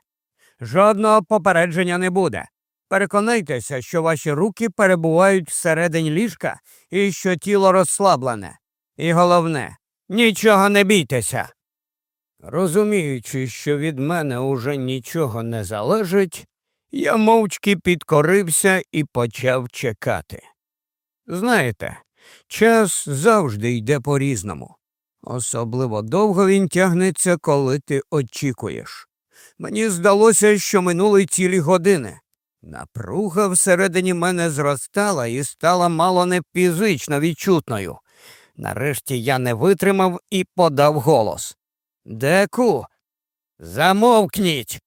Жодного попередження не буде. Переконайтеся, що ваші руки перебувають всередині ліжка і що тіло розслаблене. І головне, нічого не бійтеся. Розуміючи, що від мене уже нічого не залежить, я мовчки підкорився і почав чекати. Знаєте, час завжди йде по різному. Особливо довго він тягнеться, коли ти очікуєш. Мені здалося, що минули цілі години. Напруга всередині мене зростала і стала мало не фізично відчутною. Нарешті я не витримав і подав голос. Деку, замовкніть.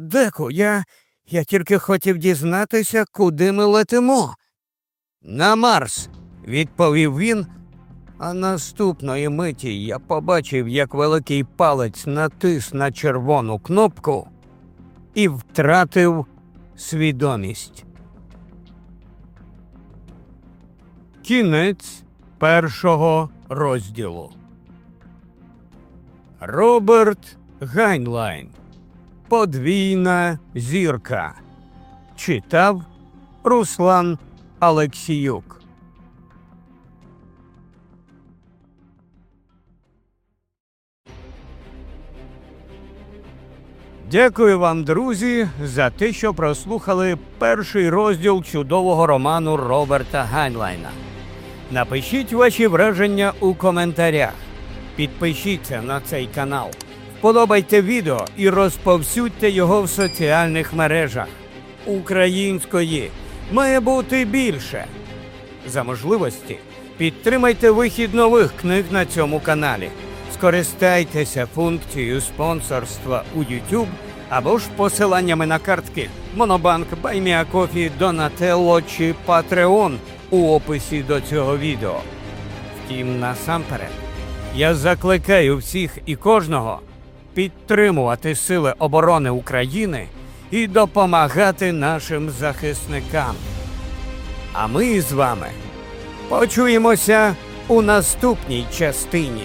Деку, я. я тільки хотів дізнатися, куди ми летимо. На Марс, відповів він, а наступної миті я побачив, як великий палець натис на червону кнопку і втратив свідомість. Кінець першого розділу. Роберт Гайнлайн. Подвійна зірка. Читав Руслан Алексіюк. Дякую вам, друзі, за те, що прослухали перший розділ чудового роману Роберта Гайнлайна. Напишіть ваші враження у коментарях. Підпишіться на цей канал, вподобайте відео і розповсюдьте його в соціальних мережах. Української має бути більше. За можливості підтримайте вихід нових книг на цьому каналі. Скористайтеся функцією спонсорства у YouTube або ж посиланнями на картки Монобанк, Buy Me a Coffee, Донателло чи Patreon у описі до цього відео. Втім, насамперед, я закликаю всіх і кожного підтримувати Сили оборони України і допомагати нашим захисникам. А ми з вами почуємося у наступній частині.